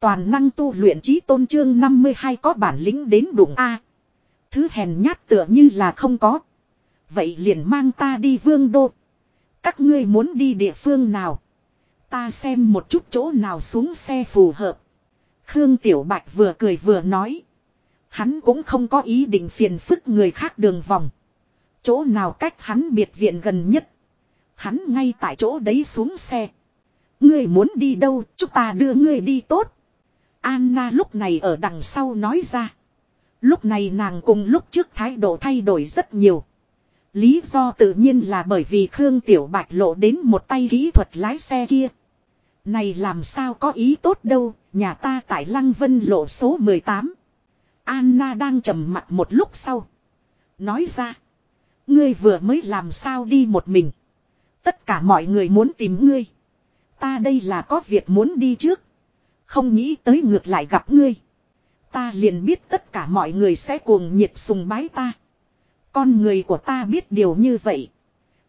Toàn năng tu luyện trí tôn trương 52 có bản lĩnh đến đụng A. Thứ hèn nhát tựa như là không có. Vậy liền mang ta đi vương đô. Các ngươi muốn đi địa phương nào? Ta xem một chút chỗ nào xuống xe phù hợp. Khương Tiểu Bạch vừa cười vừa nói. Hắn cũng không có ý định phiền phức người khác đường vòng. Chỗ nào cách hắn biệt viện gần nhất. Hắn ngay tại chỗ đấy xuống xe. Ngươi muốn đi đâu, chúng ta đưa ngươi đi tốt. Anna lúc này ở đằng sau nói ra. Lúc này nàng cùng lúc trước thái độ thay đổi rất nhiều. Lý do tự nhiên là bởi vì Khương Tiểu Bạch lộ đến một tay kỹ thuật lái xe kia. Này làm sao có ý tốt đâu, nhà ta tại Lăng Vân lộ số 18. Anna đang trầm mặt một lúc sau. Nói ra. Ngươi vừa mới làm sao đi một mình. Tất cả mọi người muốn tìm ngươi. Ta đây là có việc muốn đi trước. Không nghĩ tới ngược lại gặp ngươi. Ta liền biết tất cả mọi người sẽ cuồng nhiệt sùng bái ta. Con người của ta biết điều như vậy.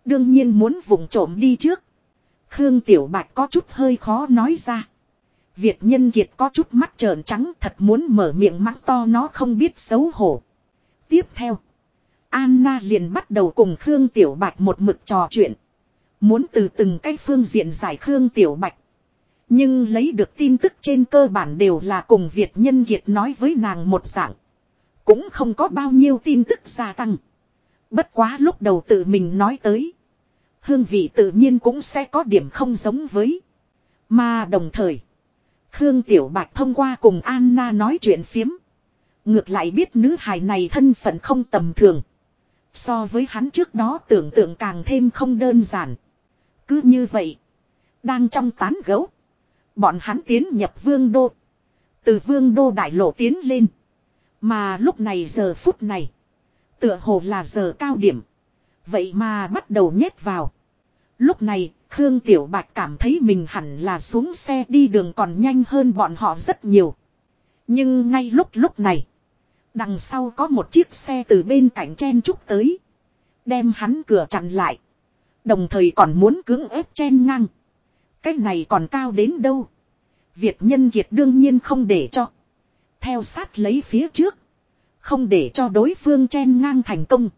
Đương nhiên muốn vùng trộm đi trước. Khương Tiểu Bạch có chút hơi khó nói ra. Việt nhân kiệt có chút mắt trợn trắng thật muốn mở miệng mắng to nó không biết xấu hổ. Tiếp theo. Anna liền bắt đầu cùng Khương Tiểu Bạch một mực trò chuyện. Muốn từ từng cái phương diện giải Khương Tiểu Bạch. Nhưng lấy được tin tức trên cơ bản đều là cùng Việt nhân kiệt nói với nàng một dạng. Cũng không có bao nhiêu tin tức gia tăng. Bất quá lúc đầu tự mình nói tới. Hương vị tự nhiên cũng sẽ có điểm không giống với. Mà đồng thời. Khương Tiểu Bạch thông qua cùng Anna nói chuyện phiếm. Ngược lại biết nữ hài này thân phận không tầm thường. So với hắn trước đó tưởng tượng càng thêm không đơn giản. Cứ như vậy. Đang trong tán gấu. Bọn hắn tiến nhập vương đô. Từ vương đô đại lộ tiến lên. Mà lúc này giờ phút này. Tựa hồ là giờ cao điểm. Vậy mà bắt đầu nhét vào. Lúc này, Khương Tiểu Bạch cảm thấy mình hẳn là xuống xe đi đường còn nhanh hơn bọn họ rất nhiều. Nhưng ngay lúc lúc này, đằng sau có một chiếc xe từ bên cạnh chen trúc tới. Đem hắn cửa chặn lại. Đồng thời còn muốn cưỡng ép chen ngang. Cái này còn cao đến đâu. Việt nhân kiệt đương nhiên không để cho. Theo sát lấy phía trước. Không để cho đối phương chen ngang thành công.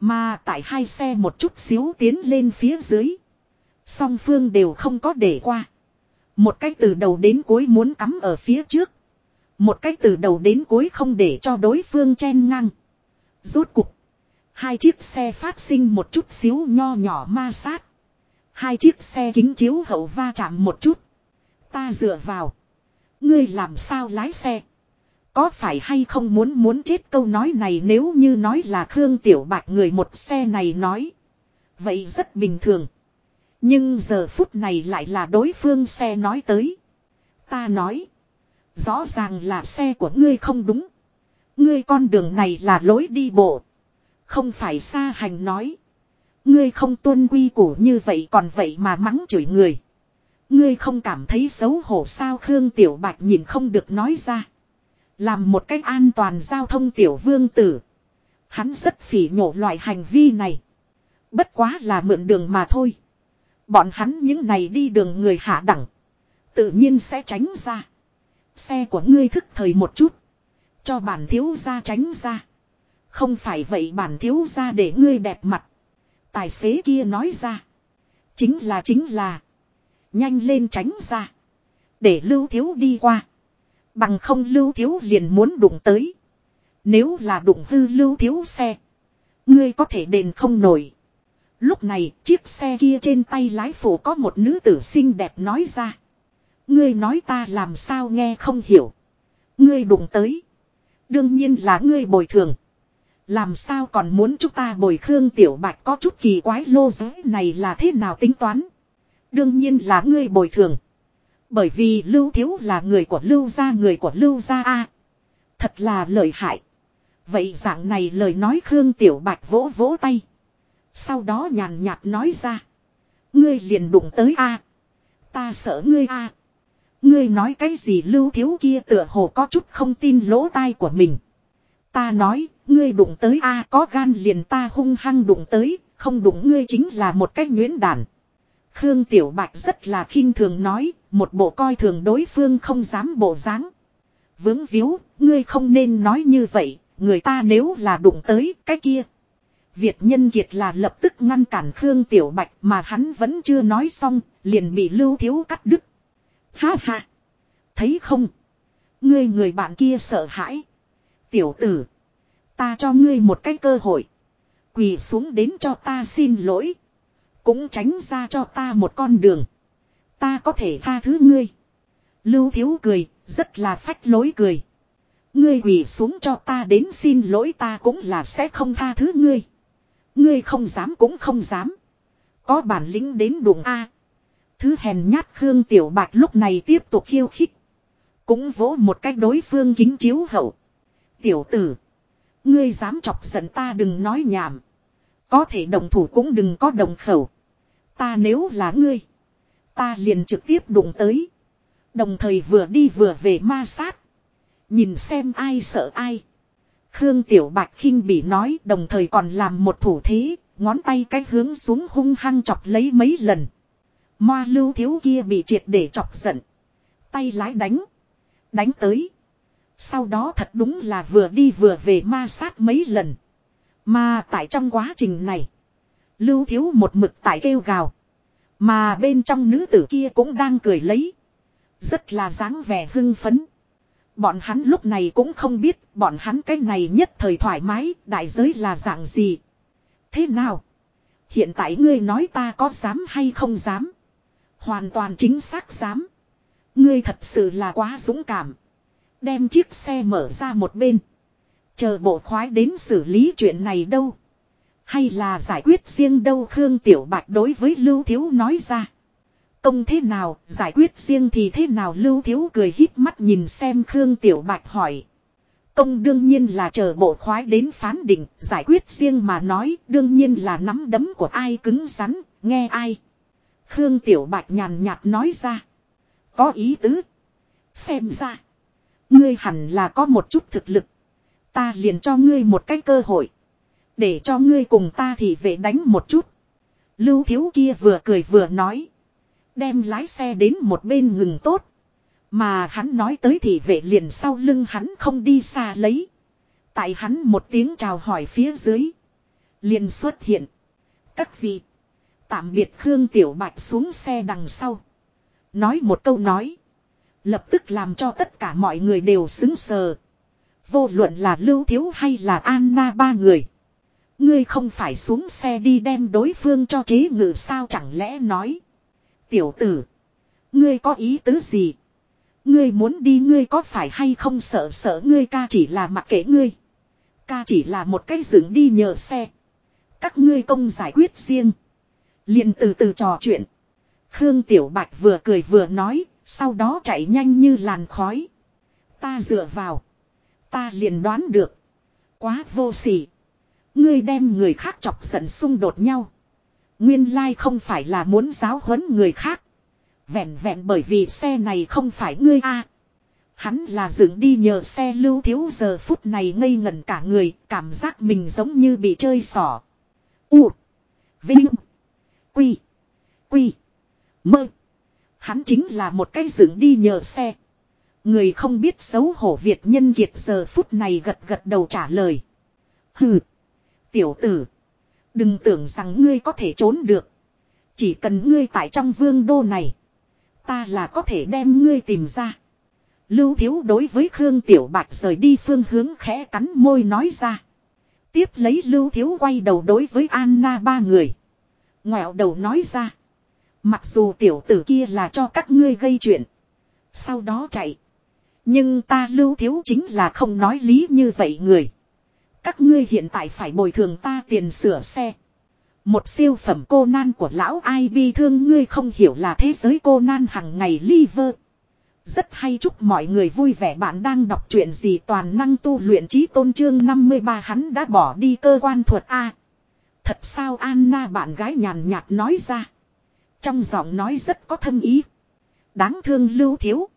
Mà tại hai xe một chút xíu tiến lên phía dưới. Song phương đều không có để qua. Một cách từ đầu đến cuối muốn cắm ở phía trước. Một cách từ đầu đến cuối không để cho đối phương chen ngang. Rốt cục. Hai chiếc xe phát sinh một chút xíu nho nhỏ ma sát. Hai chiếc xe kính chiếu hậu va chạm một chút. Ta dựa vào. Ngươi làm sao lái xe? Có phải hay không muốn muốn chết câu nói này nếu như nói là Khương Tiểu Bạch người một xe này nói. Vậy rất bình thường. Nhưng giờ phút này lại là đối phương xe nói tới. Ta nói. Rõ ràng là xe của ngươi không đúng. Ngươi con đường này là lối đi bộ. Không phải xa hành nói. Ngươi không tuân quy củ như vậy còn vậy mà mắng chửi người. Ngươi không cảm thấy xấu hổ sao Khương Tiểu Bạch nhìn không được nói ra. Làm một cách an toàn giao thông tiểu vương tử. Hắn rất phỉ nhổ loại hành vi này. Bất quá là mượn đường mà thôi. Bọn hắn những này đi đường người hạ đẳng. Tự nhiên sẽ tránh ra. Xe của ngươi thức thời một chút. Cho bản thiếu ra tránh ra. Không phải vậy bản thiếu ra để ngươi đẹp mặt. Tài xế kia nói ra. Chính là chính là. Nhanh lên tránh ra. Để lưu thiếu đi qua. Bằng không lưu thiếu liền muốn đụng tới. Nếu là đụng hư lưu thiếu xe. Ngươi có thể đền không nổi. Lúc này, chiếc xe kia trên tay lái phủ có một nữ tử xinh đẹp nói ra. Ngươi nói ta làm sao nghe không hiểu. Ngươi đụng tới. Đương nhiên là ngươi bồi thường. Làm sao còn muốn chúng ta bồi Khương Tiểu Bạch có chút kỳ quái, lô giới này là thế nào tính toán. Đương nhiên là ngươi bồi thường. Bởi vì Lưu Thiếu là người của Lưu gia người của Lưu gia A. Thật là lợi hại. Vậy dạng này lời nói Khương Tiểu Bạch vỗ vỗ tay. Sau đó nhàn nhạt nói ra. Ngươi liền đụng tới A. Ta sợ ngươi A. Ngươi nói cái gì Lưu Thiếu kia tựa hồ có chút không tin lỗ tai của mình. Ta nói, ngươi đụng tới A có gan liền ta hung hăng đụng tới, không đụng ngươi chính là một cách nguyễn đản. Khương Tiểu Bạch rất là khinh thường nói, một bộ coi thường đối phương không dám bộ dáng. Vướng víu, ngươi không nên nói như vậy, người ta nếu là đụng tới cái kia. Việt nhân kiệt là lập tức ngăn cản Khương Tiểu Bạch mà hắn vẫn chưa nói xong, liền bị lưu thiếu cắt đứt. Ha ha! Thấy không? Ngươi người bạn kia sợ hãi. Tiểu tử! Ta cho ngươi một cái cơ hội. Quỳ xuống đến cho ta xin lỗi. Cũng tránh ra cho ta một con đường. Ta có thể tha thứ ngươi. Lưu thiếu cười, rất là phách lối cười. Ngươi quỳ xuống cho ta đến xin lỗi ta cũng là sẽ không tha thứ ngươi. Ngươi không dám cũng không dám. Có bản lĩnh đến đụng A. Thứ hèn nhát Khương Tiểu Bạch lúc này tiếp tục khiêu khích. Cũng vỗ một cách đối phương kính chiếu hậu. Tiểu tử. Ngươi dám chọc giận ta đừng nói nhảm. Có thể đồng thủ cũng đừng có đồng khẩu. Ta nếu là ngươi. Ta liền trực tiếp đụng tới. Đồng thời vừa đi vừa về ma sát. Nhìn xem ai sợ ai. Khương Tiểu Bạch khinh bị nói đồng thời còn làm một thủ thế, ngón tay cái hướng xuống hung hăng chọc lấy mấy lần. Moa lưu thiếu kia bị triệt để chọc giận. Tay lái đánh. Đánh tới. Sau đó thật đúng là vừa đi vừa về ma sát mấy lần. Mà tại trong quá trình này. Lưu thiếu một mực tại kêu gào. Mà bên trong nữ tử kia cũng đang cười lấy. Rất là dáng vẻ hưng phấn. Bọn hắn lúc này cũng không biết bọn hắn cái này nhất thời thoải mái, đại giới là dạng gì. Thế nào? Hiện tại ngươi nói ta có dám hay không dám? Hoàn toàn chính xác dám. Ngươi thật sự là quá dũng cảm. Đem chiếc xe mở ra một bên. Chờ bộ khoái đến xử lý chuyện này đâu. Hay là giải quyết riêng đâu Khương Tiểu Bạch đối với Lưu Thiếu nói ra. Công thế nào, giải quyết riêng thì thế nào Lưu Thiếu cười hít mắt nhìn xem Khương Tiểu Bạch hỏi. Công đương nhiên là chờ bộ khoái đến phán định, giải quyết riêng mà nói, đương nhiên là nắm đấm của ai cứng rắn, nghe ai. Khương Tiểu Bạch nhàn nhạt nói ra. Có ý tứ. Xem ra. Ngươi hẳn là có một chút thực lực. Ta liền cho ngươi một cái cơ hội. Để cho ngươi cùng ta thì về đánh một chút. Lưu thiếu kia vừa cười vừa nói. Đem lái xe đến một bên ngừng tốt. Mà hắn nói tới thì vệ liền sau lưng hắn không đi xa lấy. Tại hắn một tiếng chào hỏi phía dưới. Liền xuất hiện. Các vị. Tạm biệt Khương Tiểu Bạch xuống xe đằng sau. Nói một câu nói. Lập tức làm cho tất cả mọi người đều xứng sờ. Vô luận là Lưu Thiếu hay là Anna ba người. Ngươi không phải xuống xe đi đem đối phương cho chế ngự sao chẳng lẽ nói. Tiểu tử. Ngươi có ý tứ gì? Ngươi muốn đi ngươi có phải hay không sợ sợ ngươi ca chỉ là mặc kệ ngươi. Ca chỉ là một cái dựng đi nhờ xe. Các ngươi công giải quyết riêng. liền từ từ trò chuyện. Khương Tiểu Bạch vừa cười vừa nói, sau đó chạy nhanh như làn khói. Ta dựa vào. Ta liền đoán được. Quá vô sỉ. Ngươi đem người khác chọc giận xung đột nhau. Nguyên lai không phải là muốn giáo huấn người khác. Vẹn vẹn bởi vì xe này không phải ngươi a. Hắn là dựng đi nhờ xe lưu thiếu giờ phút này ngây ngẩn cả người, cảm giác mình giống như bị chơi xỏ. U. Vinh. Quy. Quy. Mơ. Hắn chính là một cái dựng đi nhờ xe. Người không biết xấu hổ Việt nhân kiệt giờ phút này gật gật đầu trả lời. Hừ. Tiểu tử. Đừng tưởng rằng ngươi có thể trốn được. Chỉ cần ngươi tại trong vương đô này. Ta là có thể đem ngươi tìm ra. Lưu thiếu đối với Khương Tiểu Bạch rời đi phương hướng khẽ cắn môi nói ra. Tiếp lấy Lưu thiếu quay đầu đối với Anna ba người. Ngoẹo đầu nói ra. Mặc dù tiểu tử kia là cho các ngươi gây chuyện. Sau đó chạy. Nhưng ta lưu thiếu chính là không nói lý như vậy người. Các ngươi hiện tại phải bồi thường ta tiền sửa xe. Một siêu phẩm cô nan của lão ai bi thương ngươi không hiểu là thế giới cô nan hằng ngày liver. Rất hay chúc mọi người vui vẻ bạn đang đọc truyện gì toàn năng tu luyện trí tôn trương 53 hắn đã bỏ đi cơ quan thuật A. Thật sao Anna bạn gái nhàn nhạt nói ra. Trong giọng nói rất có thâm ý. Đáng thương lưu thiếu.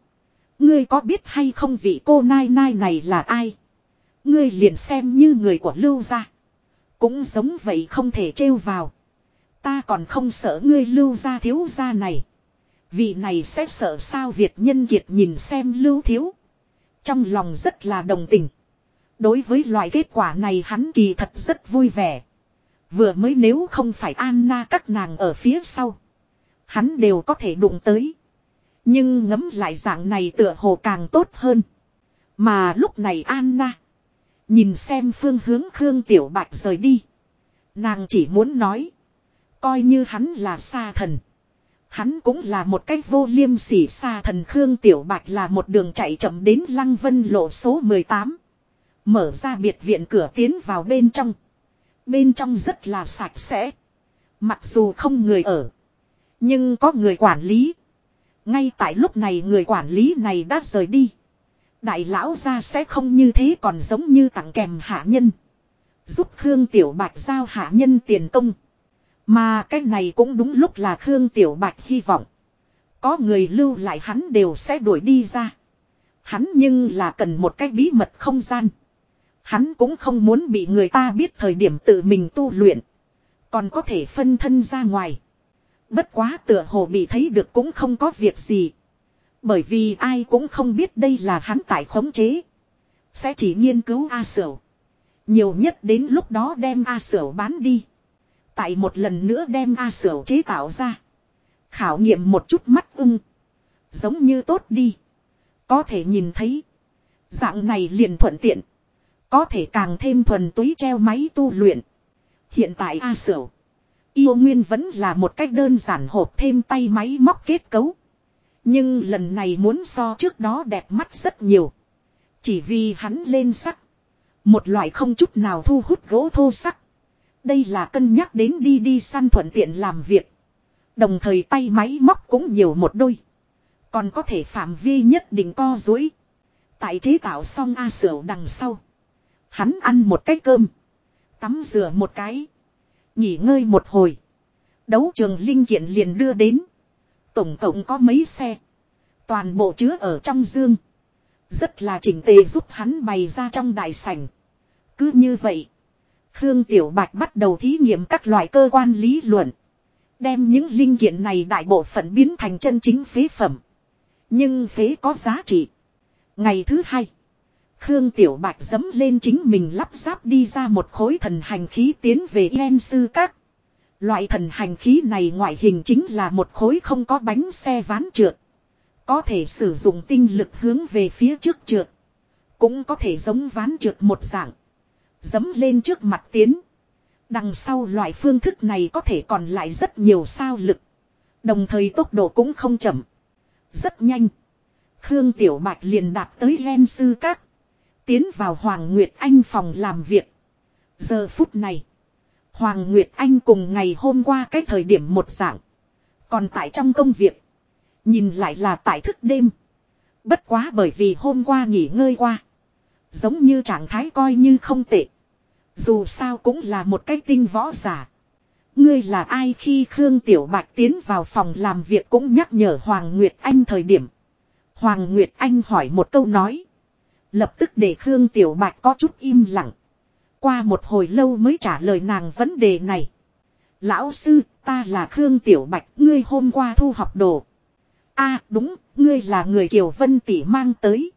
Ngươi có biết hay không vị cô nai nai này là ai? Ngươi liền xem như người của lưu gia. Cũng giống vậy không thể trêu vào. Ta còn không sợ ngươi lưu gia thiếu gia này. Vị này sẽ sợ sao Việt nhân kiệt nhìn xem lưu thiếu. Trong lòng rất là đồng tình. Đối với loại kết quả này hắn kỳ thật rất vui vẻ. Vừa mới nếu không phải Anna các nàng ở phía sau. Hắn đều có thể đụng tới. Nhưng ngấm lại dạng này tựa hồ càng tốt hơn. Mà lúc này Anna. Nhìn xem phương hướng Khương Tiểu Bạch rời đi. Nàng chỉ muốn nói. Coi như hắn là sa thần. Hắn cũng là một cách vô liêm sỉ sa thần Khương Tiểu Bạch là một đường chạy chậm đến Lăng Vân lộ số 18. Mở ra biệt viện cửa tiến vào bên trong. Bên trong rất là sạch sẽ. Mặc dù không người ở. Nhưng có người quản lý. Ngay tại lúc này người quản lý này đã rời đi. Đại lão ra sẽ không như thế còn giống như tặng kèm hạ nhân. Giúp Khương Tiểu Bạch giao hạ nhân tiền công. Mà cái này cũng đúng lúc là Khương Tiểu Bạch hy vọng. Có người lưu lại hắn đều sẽ đuổi đi ra. Hắn nhưng là cần một cái bí mật không gian. Hắn cũng không muốn bị người ta biết thời điểm tự mình tu luyện. Còn có thể phân thân ra ngoài. Bất quá tựa hồ bị thấy được cũng không có việc gì. Bởi vì ai cũng không biết đây là hắn tại khống chế. Sẽ chỉ nghiên cứu A Sở. Nhiều nhất đến lúc đó đem A Sở bán đi. Tại một lần nữa đem A Sở chế tạo ra. Khảo nghiệm một chút mắt ưng. Giống như tốt đi. Có thể nhìn thấy. Dạng này liền thuận tiện. Có thể càng thêm thuần túy treo máy tu luyện. Hiện tại A Sở. Yêu Nguyên vẫn là một cách đơn giản hộp thêm tay máy móc kết cấu. Nhưng lần này muốn so trước đó đẹp mắt rất nhiều. Chỉ vì hắn lên sắc. Một loại không chút nào thu hút gỗ thô sắc. Đây là cân nhắc đến đi đi săn thuận tiện làm việc. Đồng thời tay máy móc cũng nhiều một đôi. Còn có thể phạm vi nhất định co dối. Tại chế tạo xong A sửa đằng sau. Hắn ăn một cái cơm. Tắm rửa một cái. Nghỉ ngơi một hồi. Đấu trường linh kiện liền đưa đến. Tổng cộng có mấy xe. Toàn bộ chứa ở trong dương. Rất là chỉnh tề giúp hắn bày ra trong đại sảnh. Cứ như vậy. Khương Tiểu Bạch bắt đầu thí nghiệm các loại cơ quan lý luận. Đem những linh kiện này đại bộ phận biến thành chân chính phế phẩm. Nhưng phế có giá trị. Ngày thứ hai. Khương Tiểu Bạch dấm lên chính mình lắp ráp đi ra một khối thần hành khí tiến về Yên Sư Các. Loại thần hành khí này ngoại hình chính là một khối không có bánh xe ván trượt. Có thể sử dụng tinh lực hướng về phía trước trượt. Cũng có thể giống ván trượt một dạng. Dấm lên trước mặt tiến. Đằng sau loại phương thức này có thể còn lại rất nhiều sao lực. Đồng thời tốc độ cũng không chậm. Rất nhanh. Khương Tiểu Bạch liền đạt tới Len Sư Các. Tiến vào Hoàng Nguyệt Anh phòng làm việc. Giờ phút này. Hoàng Nguyệt Anh cùng ngày hôm qua cái thời điểm một dạng. Còn tại trong công việc. Nhìn lại là tại thức đêm. Bất quá bởi vì hôm qua nghỉ ngơi qua. Giống như trạng thái coi như không tệ. Dù sao cũng là một cái tinh võ giả. Ngươi là ai khi Khương Tiểu Bạch tiến vào phòng làm việc cũng nhắc nhở Hoàng Nguyệt Anh thời điểm. Hoàng Nguyệt Anh hỏi một câu nói. Lập tức để Khương Tiểu Bạch có chút im lặng. Qua một hồi lâu mới trả lời nàng vấn đề này. Lão sư, ta là Khương Tiểu Bạch, ngươi hôm qua thu học đồ. a đúng, ngươi là người Kiều Vân Tỷ mang tới.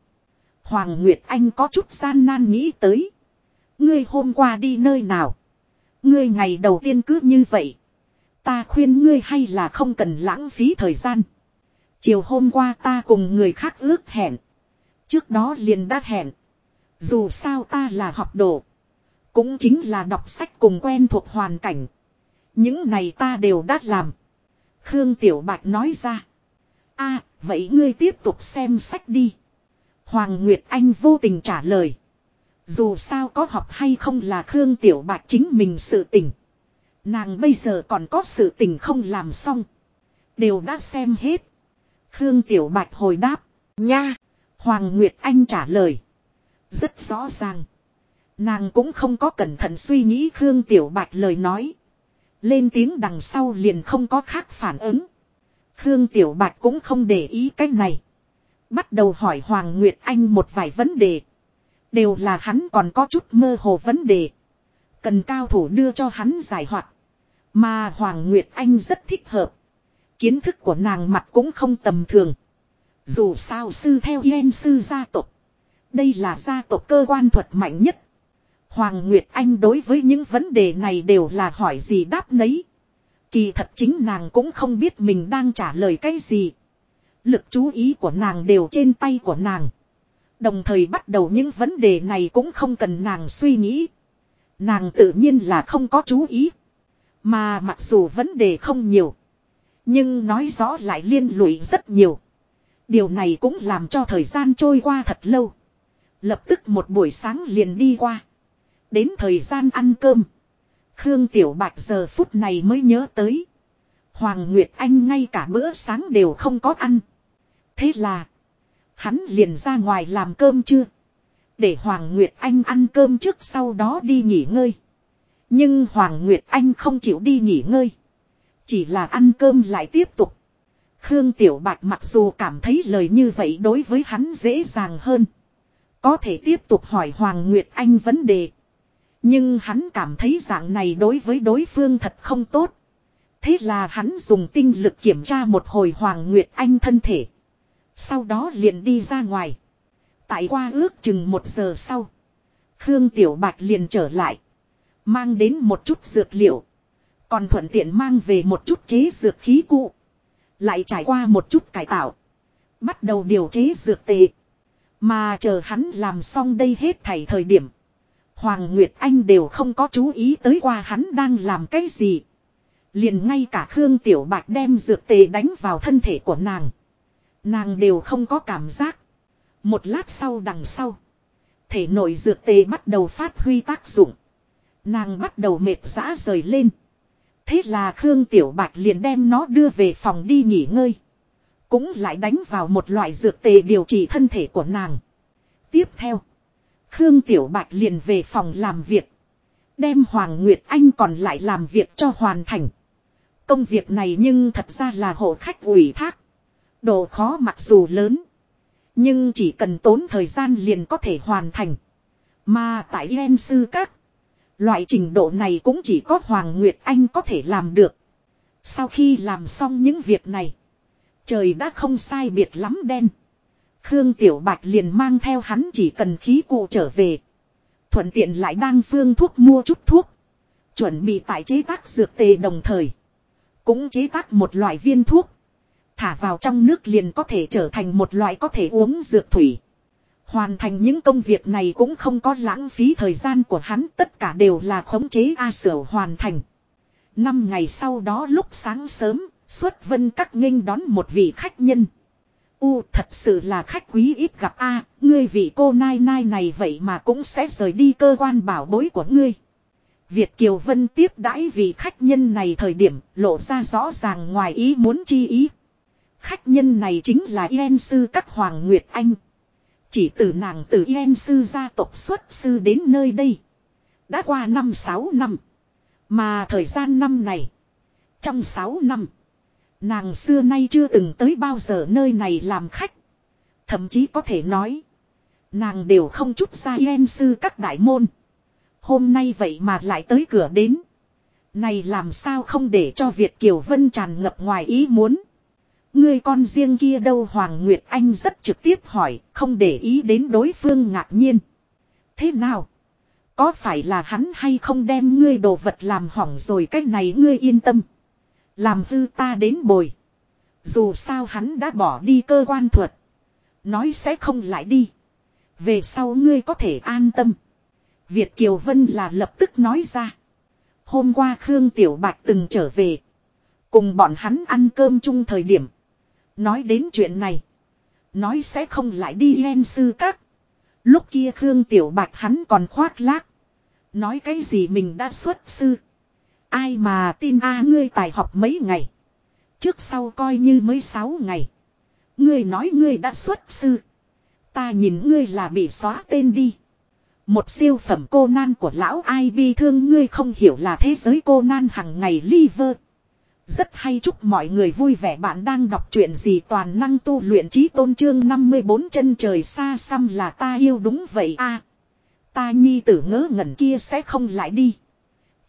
Hoàng Nguyệt Anh có chút gian nan nghĩ tới. Ngươi hôm qua đi nơi nào? Ngươi ngày đầu tiên cứ như vậy. Ta khuyên ngươi hay là không cần lãng phí thời gian. Chiều hôm qua ta cùng người khác ước hẹn. Trước đó liền đã hẹn. Dù sao ta là học đồ. Cũng chính là đọc sách cùng quen thuộc hoàn cảnh. Những này ta đều đã làm. Khương Tiểu Bạch nói ra. a, vậy ngươi tiếp tục xem sách đi. Hoàng Nguyệt Anh vô tình trả lời. Dù sao có học hay không là Khương Tiểu Bạch chính mình sự tình. Nàng bây giờ còn có sự tình không làm xong. Đều đã xem hết. Khương Tiểu Bạch hồi đáp. Nha. Hoàng Nguyệt Anh trả lời. Rất rõ ràng. Nàng cũng không có cẩn thận suy nghĩ Khương Tiểu Bạch lời nói. Lên tiếng đằng sau liền không có khác phản ứng. Khương Tiểu Bạch cũng không để ý cái này. Bắt đầu hỏi Hoàng Nguyệt Anh một vài vấn đề. Đều là hắn còn có chút mơ hồ vấn đề. Cần cao thủ đưa cho hắn giải hoạt. Mà Hoàng Nguyệt Anh rất thích hợp. Kiến thức của nàng mặt cũng không tầm thường. Dù sao sư theo yên sư gia tộc. Đây là gia tộc cơ quan thuật mạnh nhất. Hoàng Nguyệt Anh đối với những vấn đề này đều là hỏi gì đáp nấy. Kỳ thật chính nàng cũng không biết mình đang trả lời cái gì. Lực chú ý của nàng đều trên tay của nàng. Đồng thời bắt đầu những vấn đề này cũng không cần nàng suy nghĩ. Nàng tự nhiên là không có chú ý. Mà mặc dù vấn đề không nhiều. Nhưng nói rõ lại liên lụy rất nhiều. Điều này cũng làm cho thời gian trôi qua thật lâu. Lập tức một buổi sáng liền đi qua. Đến thời gian ăn cơm. Khương Tiểu Bạch giờ phút này mới nhớ tới. Hoàng Nguyệt Anh ngay cả bữa sáng đều không có ăn. Thế là. Hắn liền ra ngoài làm cơm chưa. Để Hoàng Nguyệt Anh ăn cơm trước sau đó đi nghỉ ngơi. Nhưng Hoàng Nguyệt Anh không chịu đi nghỉ ngơi. Chỉ là ăn cơm lại tiếp tục. Khương Tiểu Bạch mặc dù cảm thấy lời như vậy đối với hắn dễ dàng hơn. Có thể tiếp tục hỏi Hoàng Nguyệt Anh vấn đề. Nhưng hắn cảm thấy dạng này đối với đối phương thật không tốt. Thế là hắn dùng tinh lực kiểm tra một hồi Hoàng Nguyệt Anh thân thể. Sau đó liền đi ra ngoài. Tại qua ước chừng một giờ sau. Khương Tiểu Bạch liền trở lại. Mang đến một chút dược liệu. Còn thuận tiện mang về một chút chế dược khí cụ. Lại trải qua một chút cải tạo. Bắt đầu điều chế dược tệ. Mà chờ hắn làm xong đây hết thảy thời điểm. Hoàng Nguyệt Anh đều không có chú ý tới qua hắn đang làm cái gì. Liền ngay cả Khương Tiểu Bạch đem dược tề đánh vào thân thể của nàng. Nàng đều không có cảm giác. Một lát sau đằng sau. Thể nội dược tề bắt đầu phát huy tác dụng. Nàng bắt đầu mệt rã rời lên. Thế là Khương Tiểu Bạch liền đem nó đưa về phòng đi nghỉ ngơi. Cũng lại đánh vào một loại dược tề điều trị thân thể của nàng. Tiếp theo. Khương Tiểu Bạch liền về phòng làm việc. Đem Hoàng Nguyệt Anh còn lại làm việc cho hoàn thành. Công việc này nhưng thật ra là hộ khách ủy thác. Độ khó mặc dù lớn. Nhưng chỉ cần tốn thời gian liền có thể hoàn thành. Mà tại Yen Sư Các. Loại trình độ này cũng chỉ có Hoàng Nguyệt Anh có thể làm được. Sau khi làm xong những việc này. Trời đã không sai biệt lắm đen. Khương Tiểu Bạch liền mang theo hắn chỉ cần khí cụ trở về. Thuận tiện lại đang phương thuốc mua chút thuốc. Chuẩn bị tại chế tác dược tề đồng thời. Cũng chế tác một loại viên thuốc. Thả vào trong nước liền có thể trở thành một loại có thể uống dược thủy. Hoàn thành những công việc này cũng không có lãng phí thời gian của hắn tất cả đều là khống chế A Sở hoàn thành. Năm ngày sau đó lúc sáng sớm, xuất vân các nghênh đón một vị khách nhân. U thật sự là khách quý ít gặp A, ngươi vị cô nai nai này vậy mà cũng sẽ rời đi cơ quan bảo bối của ngươi. Việt Kiều Vân tiếp đãi vị khách nhân này thời điểm lộ ra rõ ràng ngoài ý muốn chi ý. Khách nhân này chính là Yên Sư Các Hoàng Nguyệt Anh. Chỉ từ nàng từ Yên Sư gia tộc xuất sư đến nơi đây. Đã qua năm sáu năm. Mà thời gian năm này. Trong sáu năm. Nàng xưa nay chưa từng tới bao giờ nơi này làm khách. Thậm chí có thể nói. Nàng đều không chút ra Yên Sư Các đại môn. Hôm nay vậy mà lại tới cửa đến. Này làm sao không để cho Việt Kiều Vân tràn ngập ngoài ý muốn. Người con riêng kia đâu Hoàng Nguyệt Anh rất trực tiếp hỏi, không để ý đến đối phương ngạc nhiên. Thế nào? Có phải là hắn hay không đem ngươi đồ vật làm hỏng rồi cách này ngươi yên tâm. Làm hư ta đến bồi. Dù sao hắn đã bỏ đi cơ quan thuật. Nói sẽ không lại đi. Về sau ngươi có thể an tâm. Việt Kiều Vân là lập tức nói ra. Hôm qua Khương Tiểu Bạch từng trở về. Cùng bọn hắn ăn cơm chung thời điểm. Nói đến chuyện này. Nói sẽ không lại đi en sư các. Lúc kia Khương Tiểu Bạch hắn còn khoác lác. Nói cái gì mình đã xuất sư. Ai mà tin a, ngươi tài học mấy ngày. Trước sau coi như mới sáu ngày. Ngươi nói ngươi đã xuất sư. Ta nhìn ngươi là bị xóa tên đi. Một siêu phẩm cô nan của lão ai bi thương ngươi không hiểu là thế giới cô nan hằng ngày liver. Rất hay chúc mọi người vui vẻ, bạn đang đọc truyện gì toàn năng tu luyện trí tôn trương 54 chân trời xa xăm là ta yêu đúng vậy a Ta nhi tử ngớ ngẩn kia sẽ không lại đi.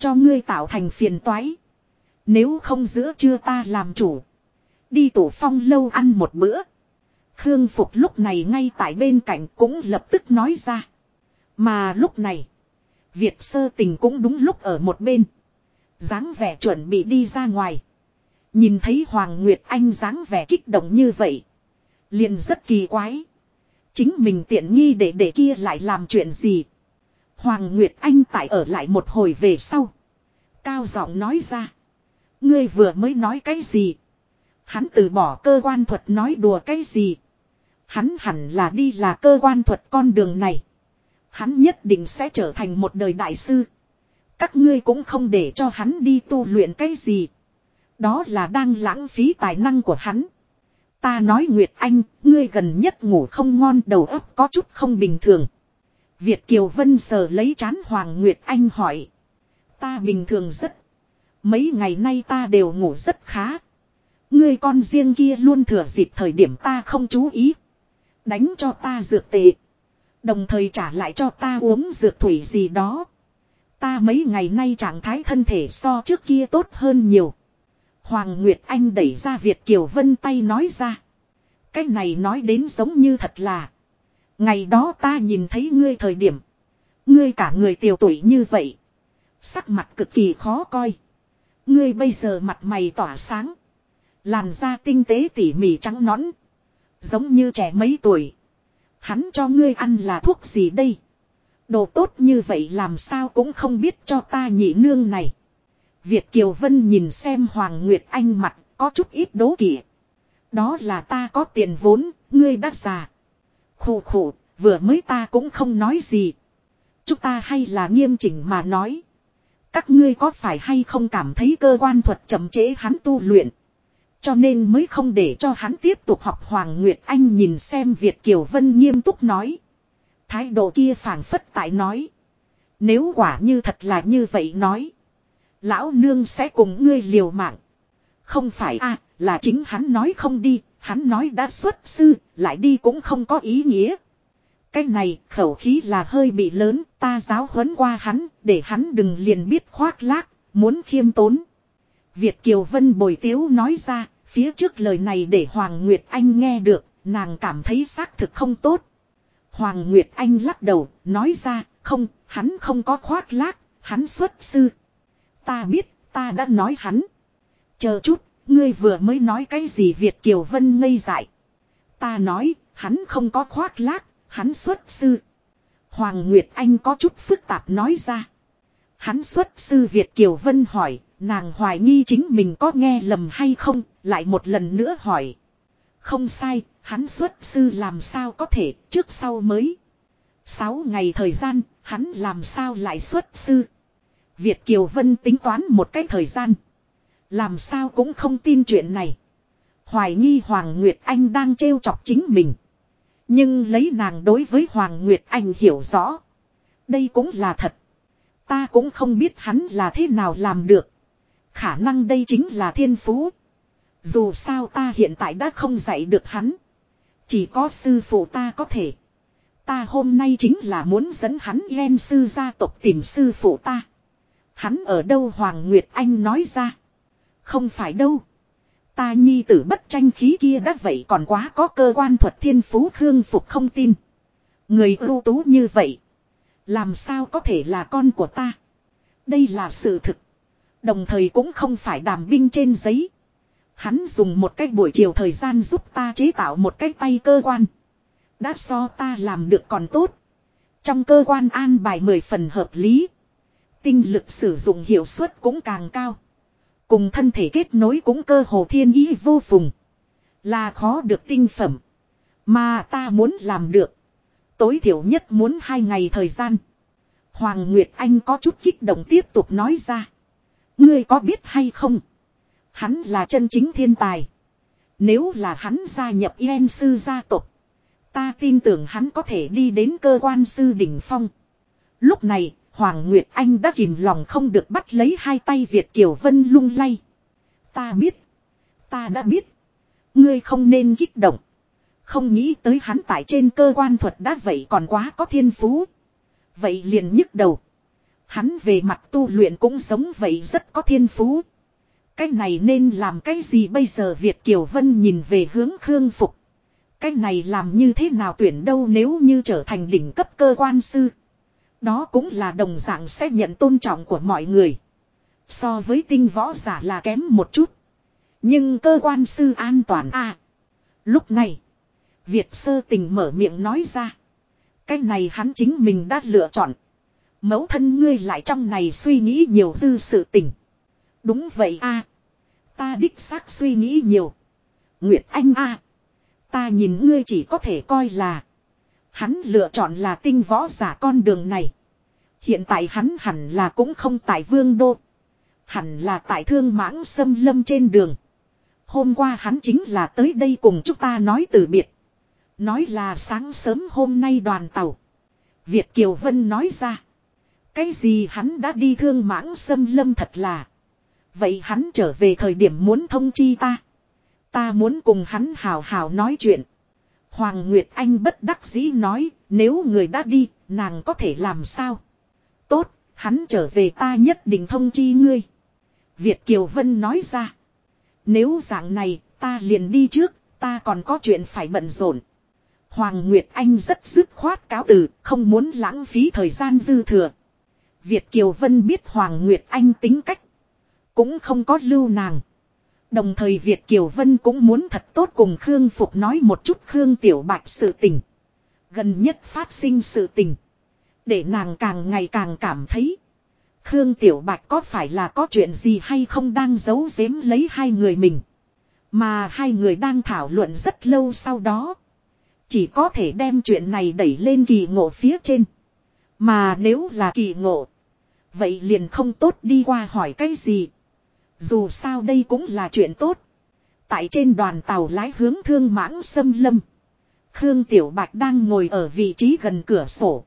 Cho ngươi tạo thành phiền toái. Nếu không giữa chưa ta làm chủ. Đi tổ phong lâu ăn một bữa. Khương Phục lúc này ngay tại bên cạnh cũng lập tức nói ra. Mà lúc này. Việt sơ tình cũng đúng lúc ở một bên. dáng vẻ chuẩn bị đi ra ngoài. Nhìn thấy Hoàng Nguyệt Anh dáng vẻ kích động như vậy. Liền rất kỳ quái. Chính mình tiện nghi để để kia lại làm chuyện gì. Hoàng Nguyệt Anh tại ở lại một hồi về sau. Cao giọng nói ra. Ngươi vừa mới nói cái gì? Hắn từ bỏ cơ quan thuật nói đùa cái gì? Hắn hẳn là đi là cơ quan thuật con đường này. Hắn nhất định sẽ trở thành một đời đại sư. Các ngươi cũng không để cho hắn đi tu luyện cái gì. Đó là đang lãng phí tài năng của hắn. Ta nói Nguyệt Anh, ngươi gần nhất ngủ không ngon đầu óc có chút không bình thường. Việt Kiều Vân sờ lấy chán Hoàng Nguyệt Anh hỏi. Ta bình thường rất. Mấy ngày nay ta đều ngủ rất khá. Ngươi con riêng kia luôn thừa dịp thời điểm ta không chú ý. Đánh cho ta dược tệ. Đồng thời trả lại cho ta uống dược thủy gì đó. Ta mấy ngày nay trạng thái thân thể so trước kia tốt hơn nhiều. Hoàng Nguyệt Anh đẩy ra Việt Kiều Vân tay nói ra. Cái này nói đến giống như thật là. Ngày đó ta nhìn thấy ngươi thời điểm. Ngươi cả người tiểu tuổi như vậy. Sắc mặt cực kỳ khó coi. Ngươi bây giờ mặt mày tỏa sáng. Làn da tinh tế tỉ mỉ trắng nõn. Giống như trẻ mấy tuổi. Hắn cho ngươi ăn là thuốc gì đây? Đồ tốt như vậy làm sao cũng không biết cho ta nhị nương này. Việt Kiều Vân nhìn xem Hoàng Nguyệt Anh mặt có chút ít đố kỵ. Đó là ta có tiền vốn, ngươi đã già khụ khụ, vừa mới ta cũng không nói gì. Chúng ta hay là nghiêm chỉnh mà nói. Các ngươi có phải hay không cảm thấy cơ quan thuật chậm chế hắn tu luyện. Cho nên mới không để cho hắn tiếp tục học Hoàng Nguyệt Anh nhìn xem Việt Kiều Vân nghiêm túc nói. Thái độ kia phảng phất tại nói. Nếu quả như thật là như vậy nói. Lão nương sẽ cùng ngươi liều mạng. Không phải a là chính hắn nói không đi, hắn nói đã xuất sư, lại đi cũng không có ý nghĩa. Cái này khẩu khí là hơi bị lớn, ta giáo huấn qua hắn, để hắn đừng liền biết khoác lác, muốn khiêm tốn. Việt Kiều Vân bồi tiếu nói ra, phía trước lời này để Hoàng Nguyệt Anh nghe được, nàng cảm thấy xác thực không tốt. Hoàng Nguyệt Anh lắc đầu, nói ra, không, hắn không có khoác lác, hắn xuất sư. Ta biết, ta đã nói hắn. Chờ chút, ngươi vừa mới nói cái gì Việt Kiều Vân ngây dại. Ta nói, hắn không có khoác lác, hắn xuất sư. Hoàng Nguyệt Anh có chút phức tạp nói ra. Hắn xuất sư Việt Kiều Vân hỏi, nàng hoài nghi chính mình có nghe lầm hay không, lại một lần nữa hỏi. Không sai, hắn xuất sư làm sao có thể, trước sau mới. Sáu ngày thời gian, hắn làm sao lại xuất sư. Việt Kiều Vân tính toán một cái thời gian. Làm sao cũng không tin chuyện này. Hoài nghi Hoàng Nguyệt Anh đang trêu chọc chính mình. Nhưng lấy nàng đối với Hoàng Nguyệt Anh hiểu rõ. Đây cũng là thật. Ta cũng không biết hắn là thế nào làm được. Khả năng đây chính là thiên phú. Dù sao ta hiện tại đã không dạy được hắn. Chỉ có sư phụ ta có thể. Ta hôm nay chính là muốn dẫn hắn Yen sư gia tộc tìm sư phụ ta. Hắn ở đâu Hoàng Nguyệt Anh nói ra. Không phải đâu. Ta nhi tử bất tranh khí kia đã vậy còn quá có cơ quan thuật thiên phú khương phục không tin. Người ưu tú như vậy. Làm sao có thể là con của ta. Đây là sự thực. Đồng thời cũng không phải đàm binh trên giấy. Hắn dùng một cách buổi chiều thời gian giúp ta chế tạo một cái tay cơ quan. Đã so ta làm được còn tốt. Trong cơ quan an bài mười phần hợp lý. Tinh lực sử dụng hiệu suất cũng càng cao. Cùng thân thể kết nối cũng cơ hồ thiên ý vô phùng. Là khó được tinh phẩm. Mà ta muốn làm được. Tối thiểu nhất muốn hai ngày thời gian. Hoàng Nguyệt Anh có chút kích động tiếp tục nói ra. Ngươi có biết hay không? Hắn là chân chính thiên tài. Nếu là hắn gia nhập Yên sư gia tộc. Ta tin tưởng hắn có thể đi đến cơ quan sư đỉnh phong. Lúc này, Hoàng Nguyệt Anh đã kìm lòng không được bắt lấy hai tay Việt Kiều Vân lung lay. Ta biết. Ta đã biết. Ngươi không nên kích động. Không nghĩ tới hắn tại trên cơ quan thuật đã vậy còn quá có thiên phú. Vậy liền nhức đầu. Hắn về mặt tu luyện cũng sống vậy rất có thiên phú. Cái này nên làm cái gì bây giờ Việt Kiều Vân nhìn về hướng Khương Phục. Cái này làm như thế nào tuyển đâu nếu như trở thành đỉnh cấp cơ quan sư. Đó cũng là đồng dạng sẽ nhận tôn trọng của mọi người. So với tinh võ giả là kém một chút. Nhưng cơ quan sư an toàn a Lúc này. Việt sơ tình mở miệng nói ra. Cái này hắn chính mình đã lựa chọn. Mẫu thân ngươi lại trong này suy nghĩ nhiều dư sự tình. Đúng vậy a Ta đích xác suy nghĩ nhiều. Nguyệt Anh a Ta nhìn ngươi chỉ có thể coi là. Hắn lựa chọn là tinh võ giả con đường này. Hiện tại hắn hẳn là cũng không tại vương đô. Hẳn là tại thương mãng xâm lâm trên đường. Hôm qua hắn chính là tới đây cùng chúng ta nói từ biệt. Nói là sáng sớm hôm nay đoàn tàu. Việt Kiều Vân nói ra. Cái gì hắn đã đi thương mãng xâm lâm thật là. Vậy hắn trở về thời điểm muốn thông chi ta. Ta muốn cùng hắn hào hào nói chuyện. Hoàng Nguyệt Anh bất đắc dĩ nói, nếu người đã đi, nàng có thể làm sao? Tốt, hắn trở về ta nhất định thông chi ngươi. Việt Kiều Vân nói ra. Nếu dạng này, ta liền đi trước, ta còn có chuyện phải bận rộn. Hoàng Nguyệt Anh rất dứt khoát cáo từ, không muốn lãng phí thời gian dư thừa. Việt Kiều Vân biết Hoàng Nguyệt Anh tính cách. Cũng không có lưu nàng. Đồng thời Việt Kiều Vân cũng muốn thật tốt cùng Khương Phục nói một chút Khương Tiểu Bạch sự tình. Gần nhất phát sinh sự tình. Để nàng càng ngày càng cảm thấy. Khương Tiểu Bạch có phải là có chuyện gì hay không đang giấu giếm lấy hai người mình. Mà hai người đang thảo luận rất lâu sau đó. Chỉ có thể đem chuyện này đẩy lên kỳ ngộ phía trên. Mà nếu là kỳ ngộ. Vậy liền không tốt đi qua hỏi cái gì. Dù sao đây cũng là chuyện tốt. Tại trên đoàn tàu lái hướng thương mãng xâm lâm. Khương Tiểu Bạch đang ngồi ở vị trí gần cửa sổ.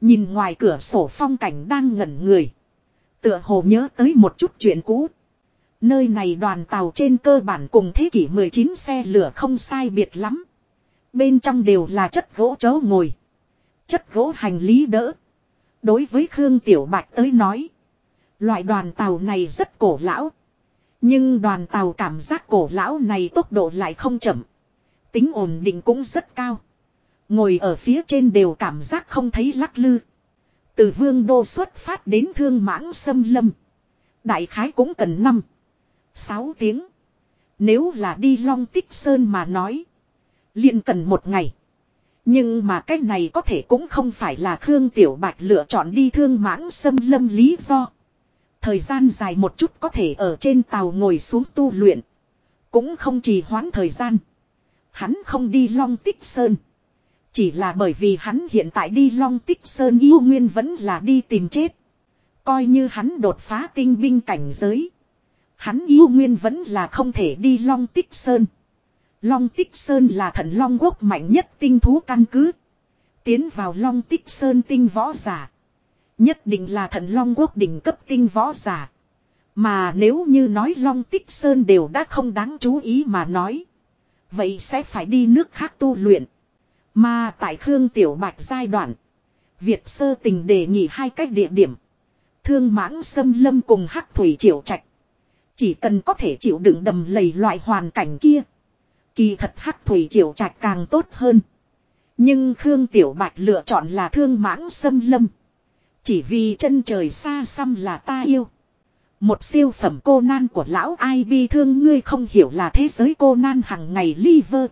Nhìn ngoài cửa sổ phong cảnh đang ngẩn người. Tựa hồ nhớ tới một chút chuyện cũ. Nơi này đoàn tàu trên cơ bản cùng thế kỷ 19 xe lửa không sai biệt lắm. Bên trong đều là chất gỗ chớ ngồi. Chất gỗ hành lý đỡ. Đối với Khương Tiểu Bạch tới nói. Loại đoàn tàu này rất cổ lão. Nhưng đoàn tàu cảm giác cổ lão này tốc độ lại không chậm. Tính ổn định cũng rất cao. Ngồi ở phía trên đều cảm giác không thấy lắc lư. Từ vương đô xuất phát đến thương mãng xâm lâm. Đại khái cũng cần 5. 6 tiếng. Nếu là đi long tích sơn mà nói. liền cần một ngày. Nhưng mà cái này có thể cũng không phải là Khương Tiểu Bạch lựa chọn đi thương mãng xâm lâm lý do. Thời gian dài một chút có thể ở trên tàu ngồi xuống tu luyện. Cũng không trì hoãn thời gian. Hắn không đi long tích sơn. Chỉ là bởi vì hắn hiện tại đi long tích sơn yêu nguyên vẫn là đi tìm chết. Coi như hắn đột phá tinh binh cảnh giới. Hắn yêu nguyên vẫn là không thể đi long tích sơn. Long tích sơn là thần long quốc mạnh nhất tinh thú căn cứ. Tiến vào long tích sơn tinh võ giả. Nhất định là thần long quốc đỉnh cấp tinh võ giả. Mà nếu như nói long tích sơn đều đã không đáng chú ý mà nói. Vậy sẽ phải đi nước khác tu luyện. Mà tại Khương Tiểu Bạch giai đoạn. Việt sơ tình đề nghị hai cách địa điểm. Thương mãng xâm lâm cùng hắc thủy triệu trạch. Chỉ cần có thể chịu đựng đầm lầy loại hoàn cảnh kia. Kỳ thật hắc thủy triệu trạch càng tốt hơn. Nhưng Khương Tiểu Bạch lựa chọn là thương mãng xâm lâm. Chỉ vì chân trời xa xăm là ta yêu. Một siêu phẩm cô nan của lão ai bi thương ngươi không hiểu là thế giới cô nan hằng ngày liver.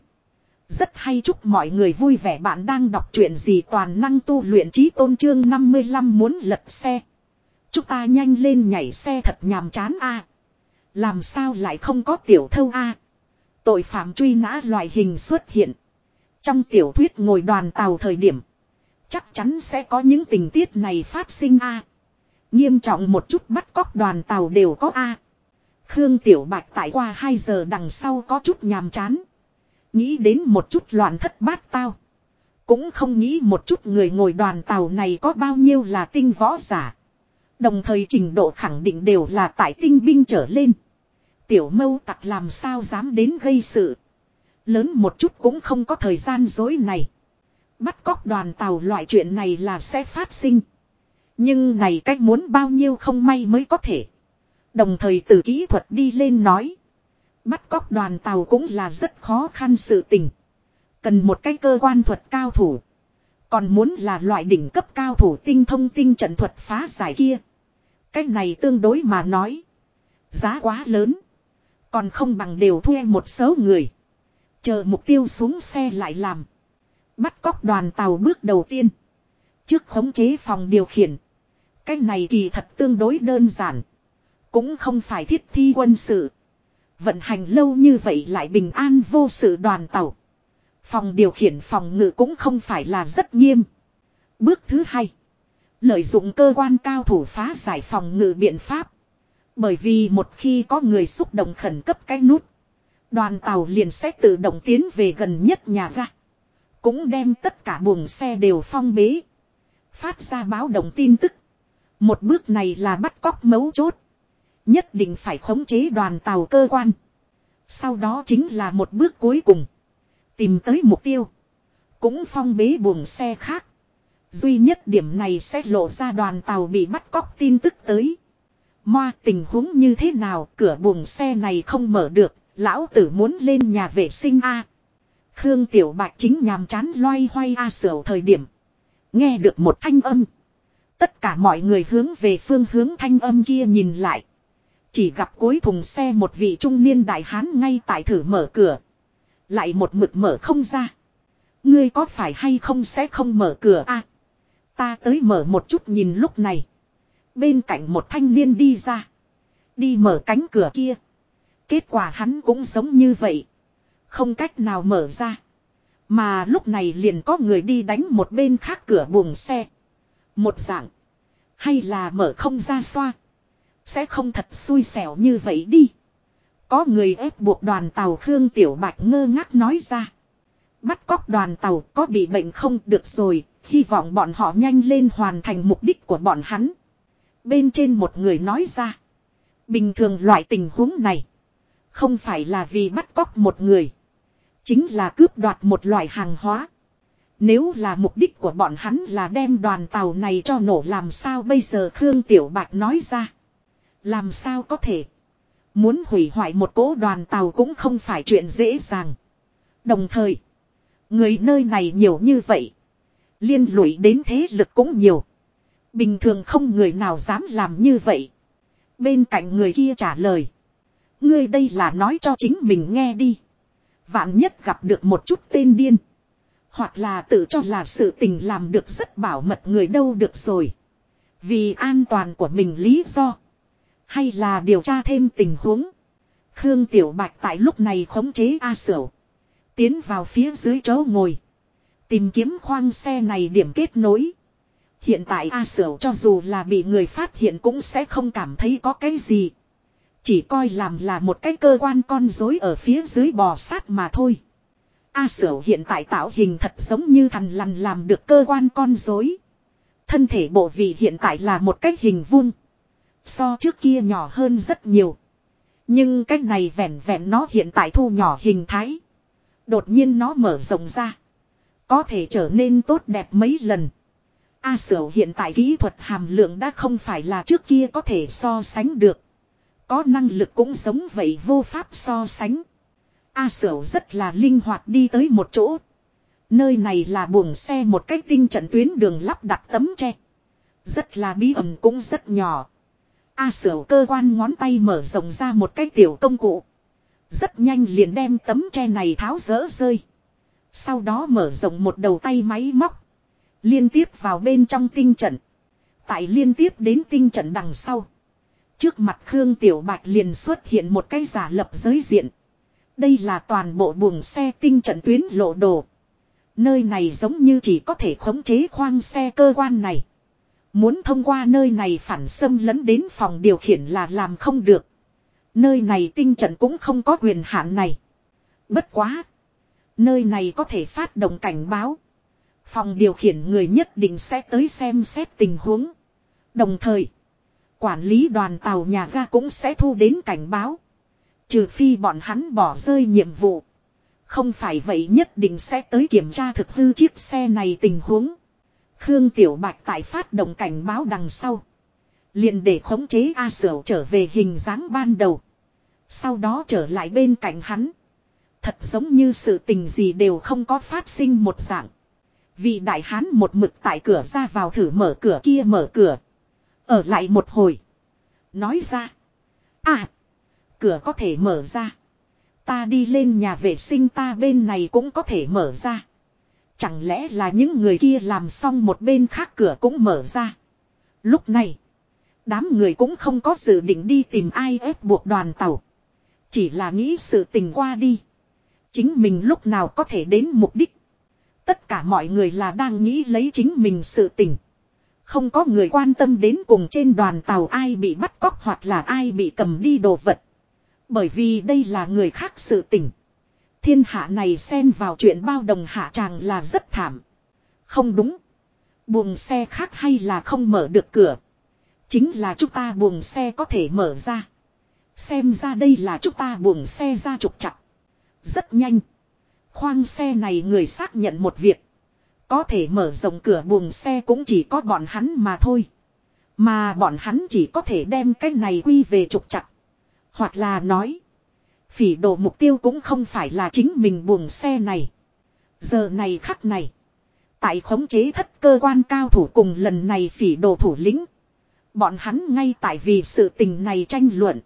Rất hay chúc mọi người vui vẻ bạn đang đọc truyện gì toàn năng tu luyện trí tôn trương 55 muốn lật xe. Chúng ta nhanh lên nhảy xe thật nhàm chán a Làm sao lại không có tiểu thâu a Tội phạm truy nã loại hình xuất hiện. Trong tiểu thuyết ngồi đoàn tàu thời điểm. Chắc chắn sẽ có những tình tiết này phát sinh a Nghiêm trọng một chút bắt cóc đoàn tàu đều có a Khương Tiểu Bạch tại qua 2 giờ đằng sau có chút nhàm chán. Nghĩ đến một chút loạn thất bát tao. Cũng không nghĩ một chút người ngồi đoàn tàu này có bao nhiêu là tinh võ giả. Đồng thời trình độ khẳng định đều là tại tinh binh trở lên. Tiểu mâu tặc làm sao dám đến gây sự. Lớn một chút cũng không có thời gian dối này. Bắt cóc đoàn tàu loại chuyện này là sẽ phát sinh. Nhưng này cách muốn bao nhiêu không may mới có thể. Đồng thời từ kỹ thuật đi lên nói. Bắt cóc đoàn tàu cũng là rất khó khăn sự tình. Cần một cái cơ quan thuật cao thủ. Còn muốn là loại đỉnh cấp cao thủ tinh thông tinh trận thuật phá giải kia. Cái này tương đối mà nói. Giá quá lớn. Còn không bằng đều thuê một số người. Chờ mục tiêu xuống xe lại làm. Bắt cóc đoàn tàu bước đầu tiên. Trước khống chế phòng điều khiển. Cái này kỳ thật tương đối đơn giản. Cũng không phải thiết thi quân sự. Vận hành lâu như vậy lại bình an vô sự đoàn tàu. Phòng điều khiển phòng ngự cũng không phải là rất nghiêm. Bước thứ hai. Lợi dụng cơ quan cao thủ phá giải phòng ngự biện pháp. Bởi vì một khi có người xúc động khẩn cấp cái nút. Đoàn tàu liền sẽ tự động tiến về gần nhất nhà ga. Cũng đem tất cả buồng xe đều phong bế. Phát ra báo động tin tức. Một bước này là bắt cóc mấu chốt. Nhất định phải khống chế đoàn tàu cơ quan. Sau đó chính là một bước cuối cùng. Tìm tới mục tiêu. Cũng phong bế buồng xe khác. Duy nhất điểm này sẽ lộ ra đoàn tàu bị bắt cóc tin tức tới. Moa, tình huống như thế nào cửa buồng xe này không mở được. Lão tử muốn lên nhà vệ sinh A. Khương Tiểu Bạch chính nhàm chán loay hoay A sửa thời điểm. Nghe được một thanh âm. Tất cả mọi người hướng về phương hướng thanh âm kia nhìn lại. Chỉ gặp cuối thùng xe một vị trung niên đại hán ngay tại thử mở cửa. Lại một mực mở không ra. Ngươi có phải hay không sẽ không mở cửa a? ta tới mở một chút nhìn lúc này. Bên cạnh một thanh niên đi ra. Đi mở cánh cửa kia. Kết quả hắn cũng giống như vậy. Không cách nào mở ra. Mà lúc này liền có người đi đánh một bên khác cửa buồng xe. Một dạng. Hay là mở không ra xoa. Sẽ không thật xui xẻo như vậy đi. Có người ép buộc đoàn tàu Khương Tiểu Bạch ngơ ngác nói ra. Bắt cóc đoàn tàu có bị bệnh không được rồi, hy vọng bọn họ nhanh lên hoàn thành mục đích của bọn hắn. Bên trên một người nói ra. Bình thường loại tình huống này. Không phải là vì bắt cóc một người. Chính là cướp đoạt một loại hàng hóa. Nếu là mục đích của bọn hắn là đem đoàn tàu này cho nổ, làm sao bây giờ Khương Tiểu Bạch nói ra. Làm sao có thể. Muốn hủy hoại một cố đoàn tàu cũng không phải chuyện dễ dàng. Đồng thời. Người nơi này nhiều như vậy. Liên lụy đến thế lực cũng nhiều. Bình thường không người nào dám làm như vậy. Bên cạnh người kia trả lời. Ngươi đây là nói cho chính mình nghe đi. Vạn nhất gặp được một chút tên điên. Hoặc là tự cho là sự tình làm được rất bảo mật người đâu được rồi. Vì an toàn của mình lý do. Hay là điều tra thêm tình huống. Khương Tiểu Bạch tại lúc này khống chế A Sửu. Tiến vào phía dưới chỗ ngồi. Tìm kiếm khoang xe này điểm kết nối. Hiện tại A Sửu cho dù là bị người phát hiện cũng sẽ không cảm thấy có cái gì. Chỉ coi làm là một cái cơ quan con dối ở phía dưới bò sát mà thôi. A sở hiện tại tạo hình thật giống như thằn lằn làm được cơ quan con dối. Thân thể bộ vị hiện tại là một cái hình vuông. So trước kia nhỏ hơn rất nhiều. Nhưng cái này vẹn vẹn nó hiện tại thu nhỏ hình thái. Đột nhiên nó mở rộng ra. Có thể trở nên tốt đẹp mấy lần. A Sở hiện tại kỹ thuật hàm lượng đã không phải là trước kia có thể so sánh được. Có năng lực cũng giống vậy vô pháp so sánh. A Sở rất là linh hoạt đi tới một chỗ. Nơi này là buồng xe một cách tinh trận tuyến đường lắp đặt tấm tre. Rất là bí ẩn cũng rất nhỏ. A Sở cơ quan ngón tay mở rộng ra một cái tiểu công cụ. Rất nhanh liền đem tấm tre này tháo rỡ rơi. Sau đó mở rộng một đầu tay máy móc. Liên tiếp vào bên trong tinh trận. Tại liên tiếp đến tinh trận đằng sau. Trước mặt Khương Tiểu Bạch liền xuất hiện một cái giả lập giới diện. Đây là toàn bộ buồng xe tinh trận tuyến lộ đồ. Nơi này giống như chỉ có thể khống chế khoang xe cơ quan này. Muốn thông qua nơi này phản xâm lấn đến phòng điều khiển là làm không được. Nơi này tinh trận cũng không có quyền hạn này. Bất quá. Nơi này có thể phát động cảnh báo. Phòng điều khiển người nhất định sẽ tới xem xét tình huống. Đồng thời. Quản lý đoàn tàu nhà ga cũng sẽ thu đến cảnh báo. Trừ phi bọn hắn bỏ rơi nhiệm vụ. Không phải vậy nhất định sẽ tới kiểm tra thực hư chiếc xe này tình huống. Khương Tiểu Bạch tại phát động cảnh báo đằng sau. liền để khống chế A Sở trở về hình dáng ban đầu. Sau đó trở lại bên cạnh hắn. Thật giống như sự tình gì đều không có phát sinh một dạng. Vị đại hán một mực tại cửa ra vào thử mở cửa kia mở cửa. Ở lại một hồi. Nói ra. À. Cửa có thể mở ra. Ta đi lên nhà vệ sinh ta bên này cũng có thể mở ra. Chẳng lẽ là những người kia làm xong một bên khác cửa cũng mở ra. Lúc này. Đám người cũng không có dự định đi tìm ai ép buộc đoàn tàu. Chỉ là nghĩ sự tình qua đi. Chính mình lúc nào có thể đến mục đích. Tất cả mọi người là đang nghĩ lấy chính mình sự tình. Không có người quan tâm đến cùng trên đoàn tàu ai bị bắt cóc hoặc là ai bị cầm đi đồ vật. Bởi vì đây là người khác sự tình. Thiên hạ này xen vào chuyện bao đồng hạ tràng là rất thảm. Không đúng. Buồng xe khác hay là không mở được cửa. Chính là chúng ta buồng xe có thể mở ra. Xem ra đây là chúng ta buồng xe ra trục chặt. Rất nhanh. Khoang xe này người xác nhận một việc. Có thể mở rộng cửa buồng xe cũng chỉ có bọn hắn mà thôi. Mà bọn hắn chỉ có thể đem cái này quy về trục chặt. Hoặc là nói. Phỉ đồ mục tiêu cũng không phải là chính mình buồng xe này. Giờ này khắc này. Tại khống chế thất cơ quan cao thủ cùng lần này phỉ đồ thủ lĩnh. Bọn hắn ngay tại vì sự tình này tranh luận.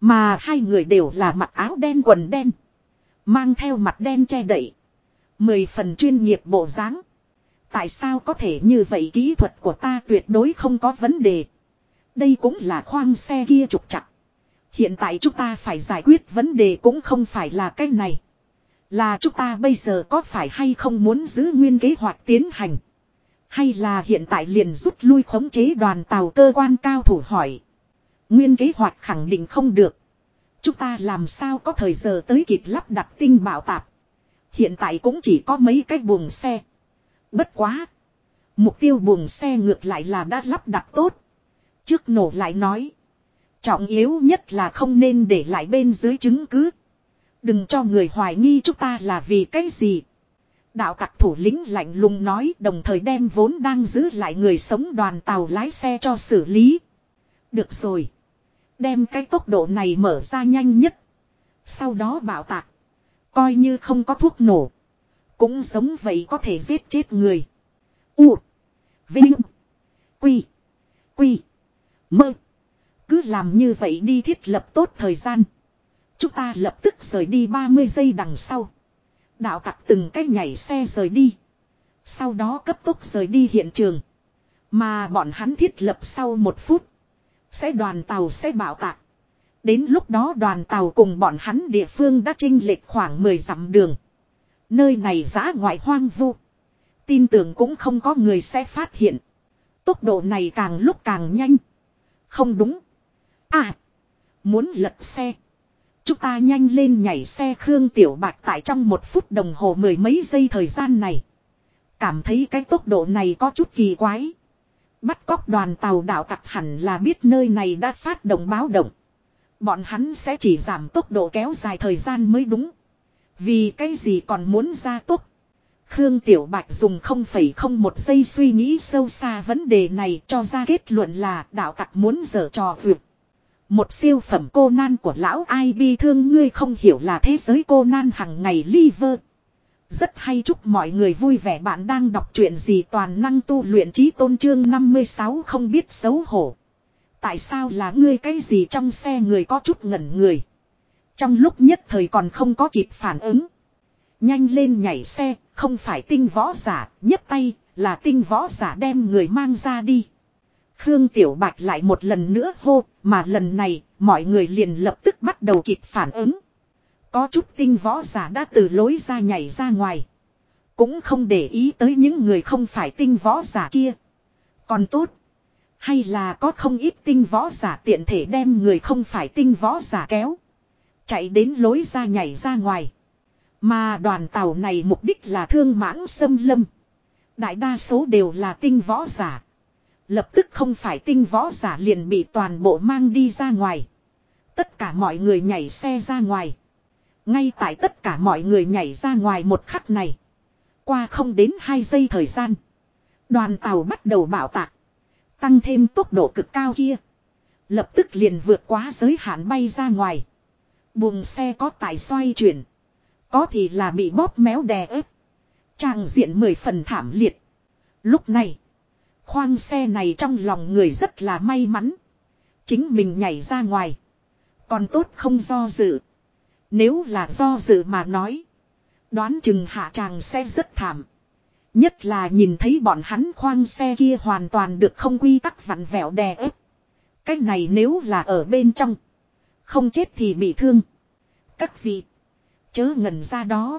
Mà hai người đều là mặc áo đen quần đen. Mang theo mặt đen che đậy. Mười phần chuyên nghiệp bộ dáng. Tại sao có thể như vậy kỹ thuật của ta tuyệt đối không có vấn đề. Đây cũng là khoang xe kia trục chặt. Hiện tại chúng ta phải giải quyết vấn đề cũng không phải là cái này. Là chúng ta bây giờ có phải hay không muốn giữ nguyên kế hoạch tiến hành. Hay là hiện tại liền rút lui khống chế đoàn tàu cơ quan cao thủ hỏi. Nguyên kế hoạch khẳng định không được. Chúng ta làm sao có thời giờ tới kịp lắp đặt tinh bảo tạp. Hiện tại cũng chỉ có mấy cái buồng xe. Bất quá. Mục tiêu buồng xe ngược lại là đã lắp đặt tốt. Trước nổ lại nói. Trọng yếu nhất là không nên để lại bên dưới chứng cứ. Đừng cho người hoài nghi chúng ta là vì cái gì. Đạo tặc thủ lĩnh lạnh lùng nói, đồng thời đem vốn đang giữ lại người sống đoàn tàu lái xe cho xử lý. Được rồi. Đem cái tốc độ này mở ra nhanh nhất. Sau đó bảo tạc. Coi như không có thuốc nổ. Cũng giống vậy có thể giết chết người. U. Vinh. Quy. Quy. Mơ. Cứ làm như vậy đi thiết lập tốt thời gian. Chúng ta lập tức rời đi 30 giây đằng sau. Đạo tặc từng cách nhảy xe rời đi. Sau đó cấp tốc rời đi hiện trường. Mà bọn hắn thiết lập sau một phút. Sẽ đoàn tàu sẽ bảo tạc. Đến lúc đó đoàn tàu cùng bọn hắn địa phương đã chinh lệch khoảng 10 dặm đường. Nơi này giã ngoại hoang vu. Tin tưởng cũng không có người sẽ phát hiện. Tốc độ này càng lúc càng nhanh. Không đúng. À. Muốn lật xe. Chúng ta nhanh lên nhảy xe Khương Tiểu Bạch tại trong một phút đồng hồ mười mấy giây thời gian này. Cảm thấy cái tốc độ này có chút kỳ quái. Bắt cóc đoàn tàu đảo tặc hẳn là biết nơi này đã phát động báo động. Bọn hắn sẽ chỉ giảm tốc độ kéo dài thời gian mới đúng. Vì cái gì còn muốn ra tốc. Khương Tiểu Bạch dùng 0,01 giây suy nghĩ sâu xa vấn đề này cho ra kết luận là đạo tặc muốn dở trò vượt. Một siêu phẩm cô nan của lão ai bi thương ngươi không hiểu là thế giới cô nan hằng ngày liver. Rất hay chúc mọi người vui vẻ bạn đang đọc truyện gì toàn năng tu luyện trí tôn trương 56 không biết xấu hổ. Tại sao là ngươi cái gì trong xe người có chút ngẩn người. Trong lúc nhất thời còn không có kịp phản ứng. Nhanh lên nhảy xe, không phải tinh võ giả, nhấc tay, là tinh võ giả đem người mang ra đi. Khương Tiểu Bạch lại một lần nữa hô, mà lần này, mọi người liền lập tức bắt đầu kịp phản ứng. Có chút tinh võ giả đã từ lối ra nhảy ra ngoài. Cũng không để ý tới những người không phải tinh võ giả kia. Còn tốt. Hay là có không ít tinh võ giả tiện thể đem người không phải tinh võ giả kéo. Chạy đến lối ra nhảy ra ngoài. Mà đoàn tàu này mục đích là thương mãng xâm lâm. Đại đa số đều là tinh võ giả. Lập tức không phải tinh võ giả liền bị toàn bộ mang đi ra ngoài. Tất cả mọi người nhảy xe ra ngoài. Ngay tại tất cả mọi người nhảy ra ngoài một khắc này. Qua không đến 2 giây thời gian. Đoàn tàu bắt đầu bảo tạc. Tăng thêm tốc độ cực cao kia. Lập tức liền vượt quá giới hạn bay ra ngoài. Buồng xe có tài xoay chuyển. Có thì là bị bóp méo đè ép. Tràng diện mười phần thảm liệt. Lúc này. Khoang xe này trong lòng người rất là may mắn. Chính mình nhảy ra ngoài. Còn tốt không do dự. Nếu là do dự mà nói. Đoán chừng hạ tràng xe rất thảm. Nhất là nhìn thấy bọn hắn khoang xe kia hoàn toàn được không quy tắc vặn vẹo đè ép. Cái này nếu là ở bên trong. Không chết thì bị thương. Các vị. Chớ ngẩn ra đó.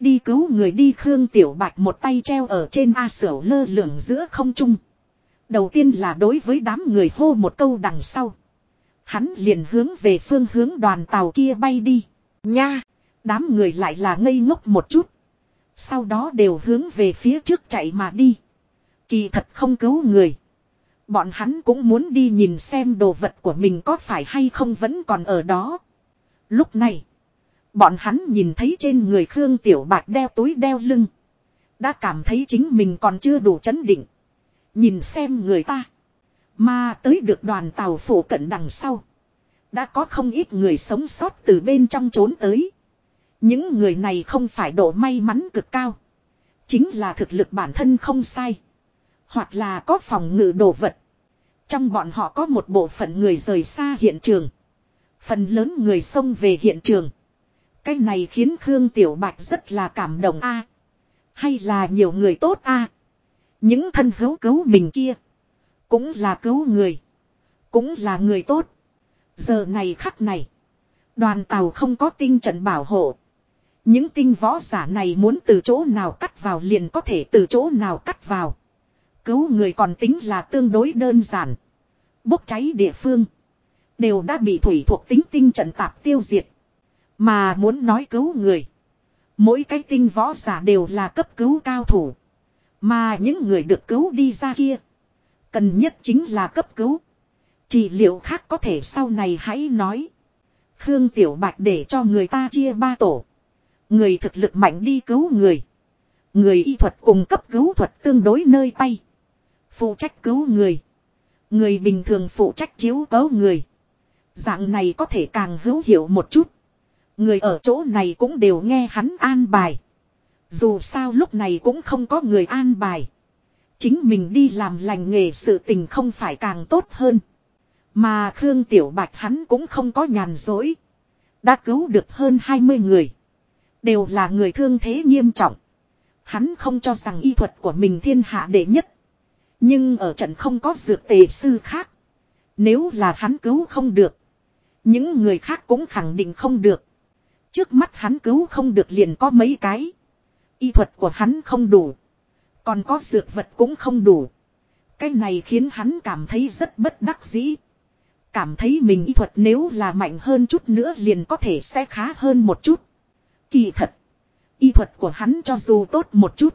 Đi cứu người đi Khương Tiểu Bạch một tay treo ở trên A Sửu lơ lửng giữa không trung. Đầu tiên là đối với đám người hô một câu đằng sau. Hắn liền hướng về phương hướng đoàn tàu kia bay đi. Nha! Đám người lại là ngây ngốc một chút. Sau đó đều hướng về phía trước chạy mà đi. Kỳ thật không cứu người. Bọn hắn cũng muốn đi nhìn xem đồ vật của mình có phải hay không vẫn còn ở đó. Lúc này, bọn hắn nhìn thấy trên người Khương Tiểu Bạch đeo túi đeo lưng. Đã cảm thấy chính mình còn chưa đủ chấn định. Nhìn xem người ta. Mà tới được đoàn tàu phủ cận đằng sau. Đã có không ít người sống sót từ bên trong trốn tới. Những người này không phải độ may mắn cực cao. Chính là thực lực bản thân không sai. Hoặc là có phòng ngự đồ vật. Trong bọn họ có một bộ phận người rời xa hiện trường. Phần lớn người xông về hiện trường. Cái này khiến Khương Tiểu Bạch rất là cảm động a Hay là nhiều người tốt a Những thân hữu cứu mình kia. Cũng là cứu người. Cũng là người tốt. Giờ này khắc này. Đoàn tàu không có tinh trận bảo hộ. Những tinh võ giả này muốn từ chỗ nào cắt vào liền có thể từ chỗ nào cắt vào. Cứu người còn tính là tương đối đơn giản. Bốc cháy địa phương. Đều đã bị thủy thuộc tính tinh trận tạp tiêu diệt. Mà muốn nói cứu người. Mỗi cái tinh võ giả đều là cấp cứu cao thủ. Mà những người được cứu đi ra kia. Cần nhất chính là cấp cứu. Chỉ liệu khác có thể sau này hãy nói. Khương Tiểu Bạch để cho người ta chia ba tổ. Người thực lực mạnh đi cứu người. Người y thuật cùng cấp cứu thuật tương đối nơi tay. Phụ trách cứu người. Người bình thường phụ trách chiếu cố người. Dạng này có thể càng hữu hiệu một chút. Người ở chỗ này cũng đều nghe hắn an bài. Dù sao lúc này cũng không có người an bài. Chính mình đi làm lành nghề sự tình không phải càng tốt hơn. Mà Khương Tiểu Bạch hắn cũng không có nhàn dối. Đã cứu được hơn 20 người. Đều là người thương thế nghiêm trọng. Hắn không cho rằng y thuật của mình thiên hạ đệ nhất. Nhưng ở trận không có dược tề sư khác. Nếu là hắn cứu không được. Những người khác cũng khẳng định không được. Trước mắt hắn cứu không được liền có mấy cái. Y thuật của hắn không đủ. Còn có dược vật cũng không đủ. Cái này khiến hắn cảm thấy rất bất đắc dĩ. Cảm thấy mình y thuật nếu là mạnh hơn chút nữa liền có thể sẽ khá hơn một chút. Kỳ thật. Y thuật của hắn cho dù tốt một chút.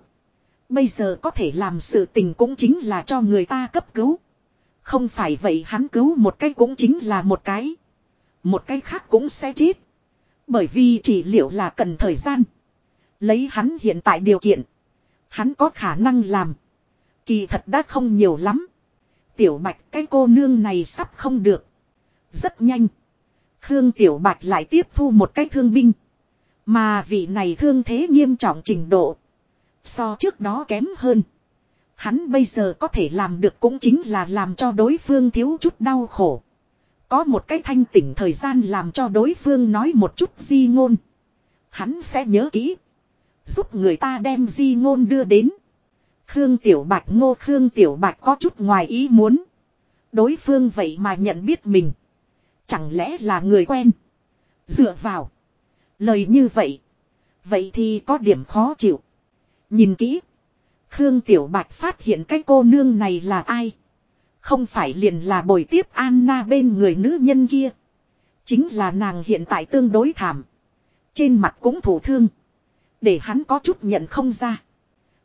Bây giờ có thể làm sự tình cũng chính là cho người ta cấp cứu. Không phải vậy hắn cứu một cái cũng chính là một cái. Một cái khác cũng sẽ chết. Bởi vì trị liệu là cần thời gian. Lấy hắn hiện tại điều kiện. Hắn có khả năng làm. Kỳ thật đã không nhiều lắm. Tiểu Bạch, cái cô nương này sắp không được. Rất nhanh. Khương Tiểu Bạch lại tiếp thu một cái thương binh. Mà vị này thương thế nghiêm trọng trình độ. So trước đó kém hơn. Hắn bây giờ có thể làm được cũng chính là làm cho đối phương thiếu chút đau khổ. Có một cái thanh tỉnh thời gian làm cho đối phương nói một chút di ngôn. Hắn sẽ nhớ kỹ. Giúp người ta đem di ngôn đưa đến. Khương Tiểu Bạch ngô Khương Tiểu Bạch có chút ngoài ý muốn. Đối phương vậy mà nhận biết mình. Chẳng lẽ là người quen. Dựa vào. Lời như vậy. Vậy thì có điểm khó chịu. Nhìn kỹ. Khương Tiểu Bạch phát hiện cái cô nương này là ai. Không phải liền là bồi tiếp Anna bên người nữ nhân kia. Chính là nàng hiện tại tương đối thảm. Trên mặt cũng thủ thương. Để hắn có chút nhận không ra.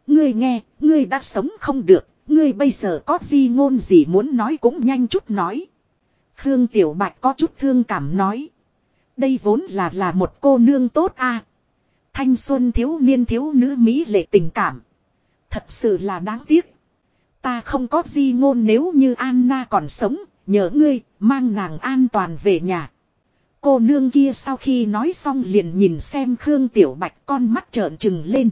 Ngươi nghe, ngươi đã sống không được. Ngươi bây giờ có gì ngôn gì muốn nói cũng nhanh chút nói. Khương Tiểu Bạch có chút thương cảm nói. Đây vốn là là một cô nương tốt a Thanh xuân thiếu niên thiếu nữ Mỹ lệ tình cảm. Thật sự là đáng tiếc. Ta không có di ngôn nếu như Anna còn sống, nhớ ngươi, mang nàng an toàn về nhà. Cô nương kia sau khi nói xong liền nhìn xem Khương Tiểu Bạch con mắt trợn trừng lên.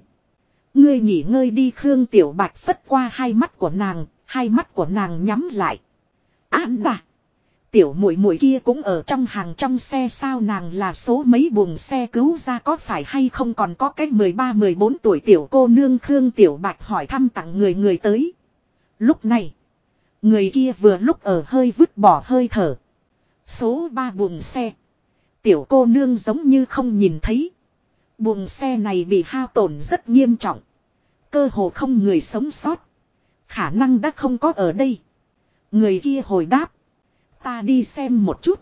Ngươi nghỉ ngơi đi Khương Tiểu Bạch phất qua hai mắt của nàng, hai mắt của nàng nhắm lại. Anna! Tiểu muội muội kia cũng ở trong hàng trong xe sao nàng là số mấy buồng xe cứu ra có phải hay không còn có cái 13-14 tuổi tiểu cô nương Khương Tiểu Bạch hỏi thăm tặng người người tới. Lúc này, người kia vừa lúc ở hơi vứt bỏ hơi thở. Số 3 buồng xe. Tiểu cô nương giống như không nhìn thấy. Buồng xe này bị hao tổn rất nghiêm trọng. Cơ hồ không người sống sót. Khả năng đã không có ở đây. Người kia hồi đáp. Ta đi xem một chút.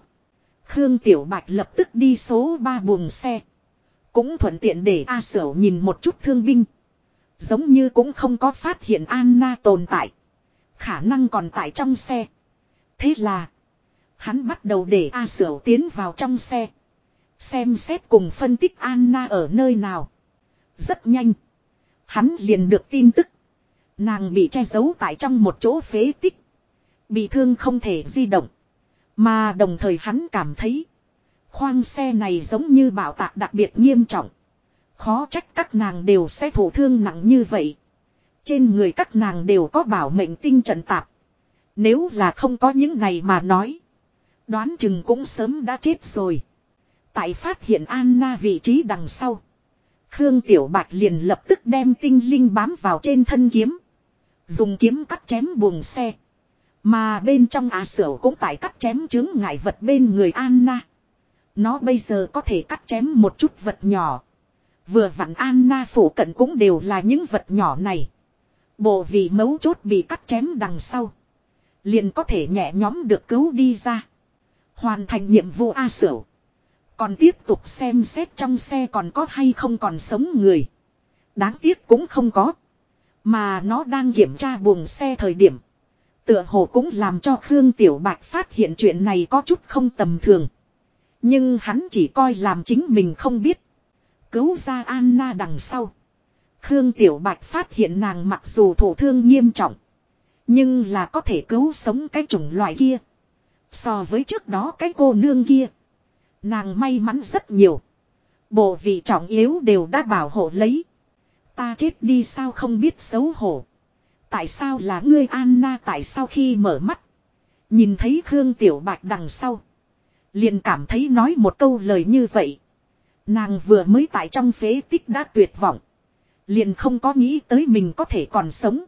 Khương Tiểu Bạch lập tức đi số 3 buồng xe. Cũng thuận tiện để A Sở nhìn một chút thương binh. Giống như cũng không có phát hiện Anna tồn tại. Khả năng còn tại trong xe. Thế là. Hắn bắt đầu để A Sở tiến vào trong xe. Xem xét cùng phân tích Anna ở nơi nào. Rất nhanh. Hắn liền được tin tức. Nàng bị che giấu tại trong một chỗ phế tích. Bị thương không thể di động. Mà đồng thời hắn cảm thấy. Khoang xe này giống như bảo tạc đặc biệt nghiêm trọng. Khó trách các nàng đều sẽ thổ thương nặng như vậy. Trên người các nàng đều có bảo mệnh tinh trận tạp. Nếu là không có những này mà nói. Đoán chừng cũng sớm đã chết rồi. Tại phát hiện Anna vị trí đằng sau. Khương Tiểu Bạch liền lập tức đem tinh linh bám vào trên thân kiếm. Dùng kiếm cắt chém buồng xe. Mà bên trong á sở cũng tại cắt chém chứng ngại vật bên người Anna. Nó bây giờ có thể cắt chém một chút vật nhỏ. Vừa vặn Anna phủ cận cũng đều là những vật nhỏ này. Bộ vị mấu chốt bị cắt chém đằng sau. Liền có thể nhẹ nhóm được cứu đi ra. Hoàn thành nhiệm vụ A Sửu. Còn tiếp tục xem xét trong xe còn có hay không còn sống người. Đáng tiếc cũng không có. Mà nó đang kiểm tra buồng xe thời điểm. Tựa hồ cũng làm cho Khương Tiểu Bạch phát hiện chuyện này có chút không tầm thường. Nhưng hắn chỉ coi làm chính mình không biết. Cứu ra Anna đằng sau. Khương Tiểu Bạch phát hiện nàng mặc dù thổ thương nghiêm trọng. Nhưng là có thể cứu sống cái chủng loại kia. So với trước đó cái cô nương kia. Nàng may mắn rất nhiều. Bộ vị trọng yếu đều đã bảo hộ lấy. Ta chết đi sao không biết xấu hổ. Tại sao là ngươi Anna tại sao khi mở mắt. Nhìn thấy Khương Tiểu Bạch đằng sau. Liền cảm thấy nói một câu lời như vậy. Nàng vừa mới tại trong phế tích đã tuyệt vọng. Liền không có nghĩ tới mình có thể còn sống.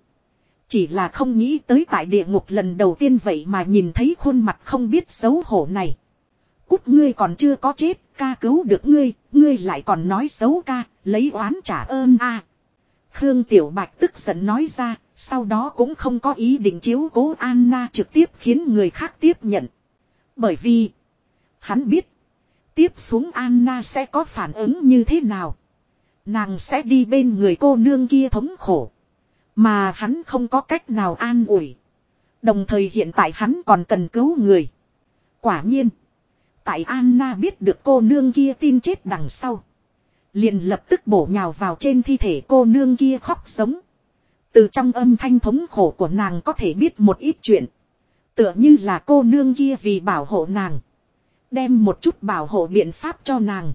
Chỉ là không nghĩ tới tại địa ngục lần đầu tiên vậy mà nhìn thấy khuôn mặt không biết xấu hổ này. Cút ngươi còn chưa có chết, ca cứu được ngươi, ngươi lại còn nói xấu ca, lấy oán trả ơn a. Khương Tiểu Bạch tức giận nói ra, sau đó cũng không có ý định chiếu cố Anna trực tiếp khiến người khác tiếp nhận. Bởi vì, hắn biết, tiếp xuống Anna sẽ có phản ứng như thế nào. Nàng sẽ đi bên người cô nương kia thống khổ. Mà hắn không có cách nào an ủi. Đồng thời hiện tại hắn còn cần cứu người. Quả nhiên. Tại Anna biết được cô nương kia tin chết đằng sau. Liền lập tức bổ nhào vào trên thi thể cô nương kia khóc sống. Từ trong âm thanh thống khổ của nàng có thể biết một ít chuyện. Tựa như là cô nương kia vì bảo hộ nàng. Đem một chút bảo hộ biện pháp cho nàng.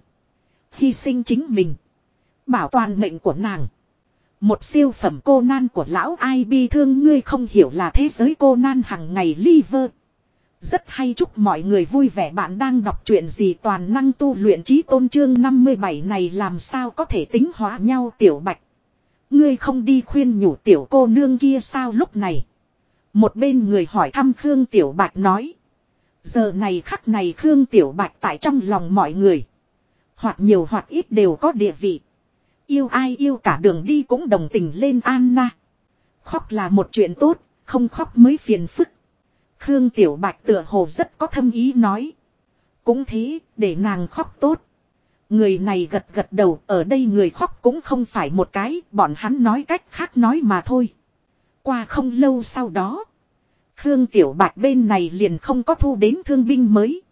Hy sinh chính mình. Bảo toàn mệnh của nàng. Một siêu phẩm cô nan của lão ai bi thương ngươi không hiểu là thế giới cô nan hằng ngày liver. Rất hay chúc mọi người vui vẻ bạn đang đọc chuyện gì toàn năng tu luyện trí tôn trương 57 này làm sao có thể tính hóa nhau tiểu bạch. Ngươi không đi khuyên nhủ tiểu cô nương kia sao lúc này. Một bên người hỏi thăm Khương Tiểu Bạch nói. Giờ này khắc này Khương Tiểu Bạch tại trong lòng mọi người. Hoặc nhiều hoặc ít đều có địa vị. Yêu ai yêu cả đường đi cũng đồng tình lên Anna. Khóc là một chuyện tốt, không khóc mới phiền phức. Khương Tiểu Bạch tựa hồ rất có thâm ý nói. Cũng thế, để nàng khóc tốt. Người này gật gật đầu, ở đây người khóc cũng không phải một cái, bọn hắn nói cách khác nói mà thôi. Qua không lâu sau đó, Khương Tiểu Bạch bên này liền không có thu đến thương binh mới.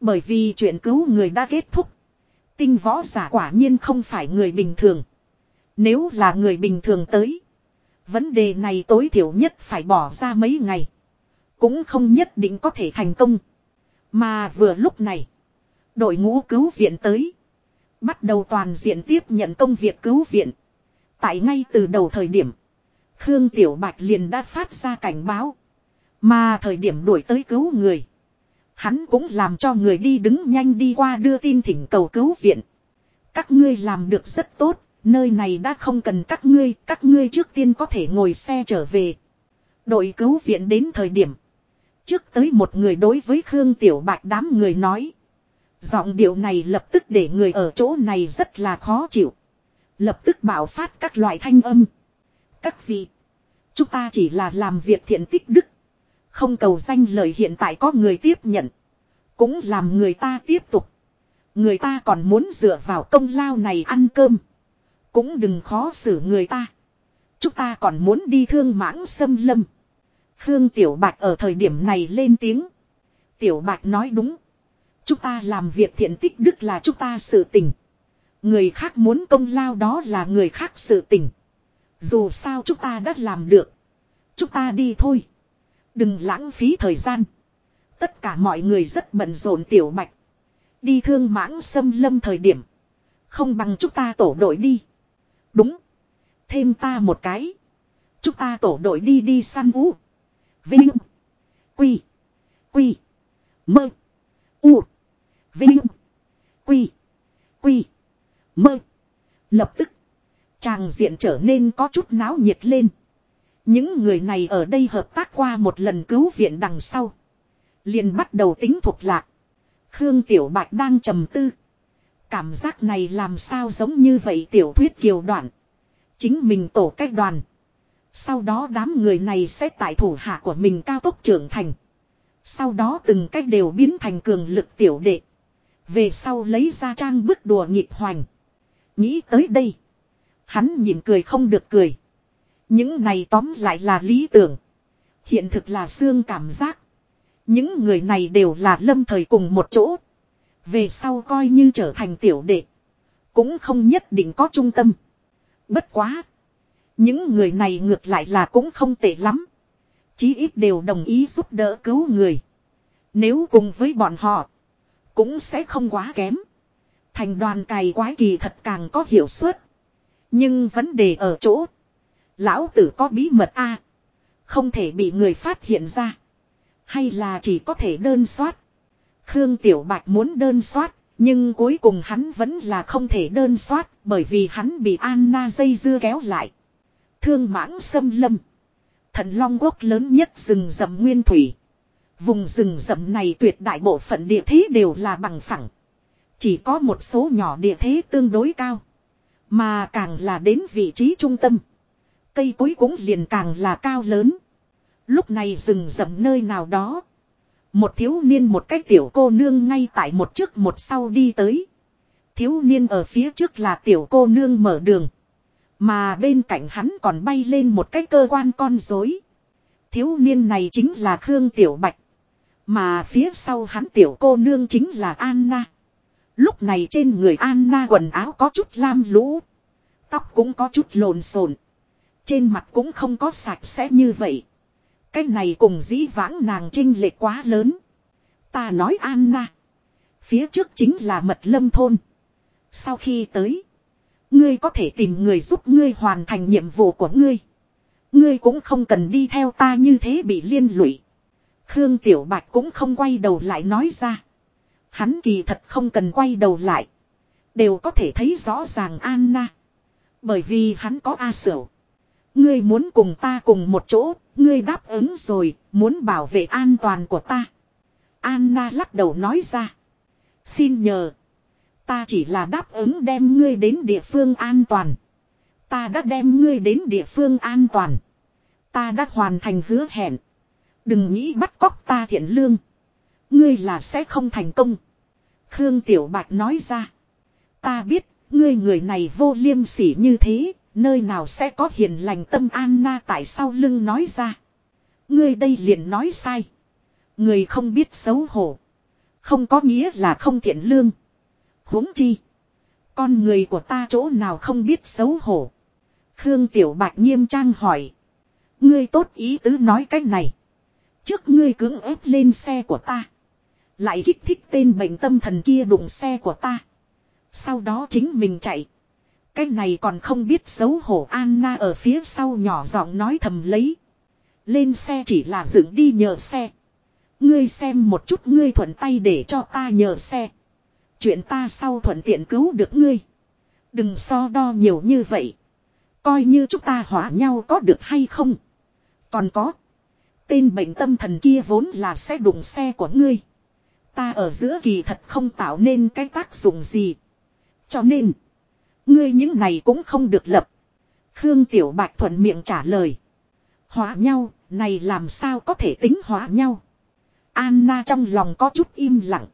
Bởi vì chuyện cứu người đã kết thúc. Tinh võ giả quả nhiên không phải người bình thường. Nếu là người bình thường tới. Vấn đề này tối thiểu nhất phải bỏ ra mấy ngày. Cũng không nhất định có thể thành công. Mà vừa lúc này. Đội ngũ cứu viện tới. Bắt đầu toàn diện tiếp nhận công việc cứu viện. Tại ngay từ đầu thời điểm. Khương Tiểu Bạch liền đã phát ra cảnh báo. Mà thời điểm đuổi tới cứu người. Hắn cũng làm cho người đi đứng nhanh đi qua đưa tin thỉnh cầu cứu viện. Các ngươi làm được rất tốt, nơi này đã không cần các ngươi, các ngươi trước tiên có thể ngồi xe trở về. Đội cứu viện đến thời điểm. Trước tới một người đối với Khương Tiểu Bạch đám người nói. Giọng điệu này lập tức để người ở chỗ này rất là khó chịu. Lập tức bảo phát các loại thanh âm. Các vị. Chúng ta chỉ là làm việc thiện tích đức. Không cầu danh lời hiện tại có người tiếp nhận. Cũng làm người ta tiếp tục. Người ta còn muốn dựa vào công lao này ăn cơm. Cũng đừng khó xử người ta. Chúng ta còn muốn đi thương mãng xâm lâm. Khương Tiểu Bạch ở thời điểm này lên tiếng. Tiểu Bạch nói đúng. Chúng ta làm việc thiện tích đức là chúng ta sự tình. Người khác muốn công lao đó là người khác sự tình. Dù sao chúng ta đã làm được. Chúng ta đi thôi. Đừng lãng phí thời gian. Tất cả mọi người rất bận rộn tiểu bạch. Đi thương mãng xâm lâm thời điểm. Không bằng chúng ta tổ đội đi. Đúng. Thêm ta một cái. Chúng ta tổ đội đi đi săn ú. Vinh. Quy. Quy. Mơ. U. Vinh. Quy. Quy. Mơ. Lập tức. Tràng diện trở nên có chút náo nhiệt lên. Những người này ở đây hợp tác qua một lần cứu viện đằng sau. Liền bắt đầu tính thuộc lạc. Khương Tiểu Bạch đang trầm tư. Cảm giác này làm sao giống như vậy tiểu thuyết kiều đoạn. Chính mình tổ cách đoàn. Sau đó đám người này sẽ tại thủ hạ của mình cao tốc trưởng thành. Sau đó từng cách đều biến thành cường lực tiểu đệ. Về sau lấy ra trang bức đùa nhịp hoành. Nghĩ tới đây. Hắn nhìn cười không được cười. Những này tóm lại là lý tưởng. Hiện thực là xương cảm giác. Những người này đều là lâm thời cùng một chỗ. Về sau coi như trở thành tiểu đệ. Cũng không nhất định có trung tâm. Bất quá. Những người này ngược lại là cũng không tệ lắm. Chí ít đều đồng ý giúp đỡ cứu người. Nếu cùng với bọn họ. Cũng sẽ không quá kém. Thành đoàn cày quái kỳ thật càng có hiệu suất. Nhưng vấn đề ở chỗ. Lão tử có bí mật a Không thể bị người phát hiện ra. Hay là chỉ có thể đơn soát. Khương Tiểu Bạch muốn đơn soát. Nhưng cuối cùng hắn vẫn là không thể đơn soát. Bởi vì hắn bị Anna dây dưa kéo lại. Thương mãng xâm lâm. Thần Long Quốc lớn nhất rừng rậm nguyên thủy. Vùng rừng rậm này tuyệt đại bộ phận địa thế đều là bằng phẳng. Chỉ có một số nhỏ địa thế tương đối cao. Mà càng là đến vị trí trung tâm. Cây cối cũng liền càng là cao lớn. Lúc này rừng rậm nơi nào đó. Một thiếu niên một cái tiểu cô nương ngay tại một trước một sau đi tới. Thiếu niên ở phía trước là tiểu cô nương mở đường. Mà bên cạnh hắn còn bay lên một cái cơ quan con rối. Thiếu niên này chính là Khương Tiểu Bạch. Mà phía sau hắn tiểu cô nương chính là Anna. Lúc này trên người Anna quần áo có chút lam lũ. Tóc cũng có chút lộn xộn. Trên mặt cũng không có sạch sẽ như vậy. Cái này cùng dĩ vãng nàng trinh lệ quá lớn. Ta nói Anna. Phía trước chính là mật lâm thôn. Sau khi tới. Ngươi có thể tìm người giúp ngươi hoàn thành nhiệm vụ của ngươi. Ngươi cũng không cần đi theo ta như thế bị liên lụy. Khương Tiểu Bạch cũng không quay đầu lại nói ra. Hắn kỳ thật không cần quay đầu lại. Đều có thể thấy rõ ràng Anna. Bởi vì hắn có A Sửu. Ngươi muốn cùng ta cùng một chỗ, ngươi đáp ứng rồi, muốn bảo vệ an toàn của ta. Anna lắc đầu nói ra. Xin nhờ. Ta chỉ là đáp ứng đem ngươi đến địa phương an toàn. Ta đã đem ngươi đến địa phương an toàn. Ta đã hoàn thành hứa hẹn. Đừng nghĩ bắt cóc ta thiện lương. Ngươi là sẽ không thành công. Khương Tiểu Bạch nói ra. Ta biết, ngươi người này vô liêm sỉ như thế, nơi nào sẽ có hiền lành tâm Anna tại sau lưng nói ra. Ngươi đây liền nói sai. Người không biết xấu hổ. Không có nghĩa là không thiện lương huống chi. Con người của ta chỗ nào không biết xấu hổ. Khương Tiểu Bạch nghiêm trang hỏi. Ngươi tốt ý tứ nói cách này. Trước ngươi cưỡng ép lên xe của ta. Lại kích thích tên bệnh tâm thần kia đụng xe của ta. Sau đó chính mình chạy. Cái này còn không biết xấu hổ Anna ở phía sau nhỏ giọng nói thầm lấy. Lên xe chỉ là dựng đi nhờ xe. Ngươi xem một chút, ngươi thuận tay để cho ta nhờ xe. Chuyện ta sau thuận tiện cứu được ngươi. Đừng so đo nhiều như vậy. Coi như chúng ta hỏa nhau có được hay không. Còn có. Tên bệnh tâm thần kia vốn là sẽ đụng xe của ngươi. Ta ở giữa kỳ thật không tạo nên cái tác dụng gì. Cho nên. Ngươi những này cũng không được lập. Khương Tiểu Bạch thuận miệng trả lời. Hóa nhau, này làm sao có thể tính hóa nhau. Anna trong lòng có chút im lặng.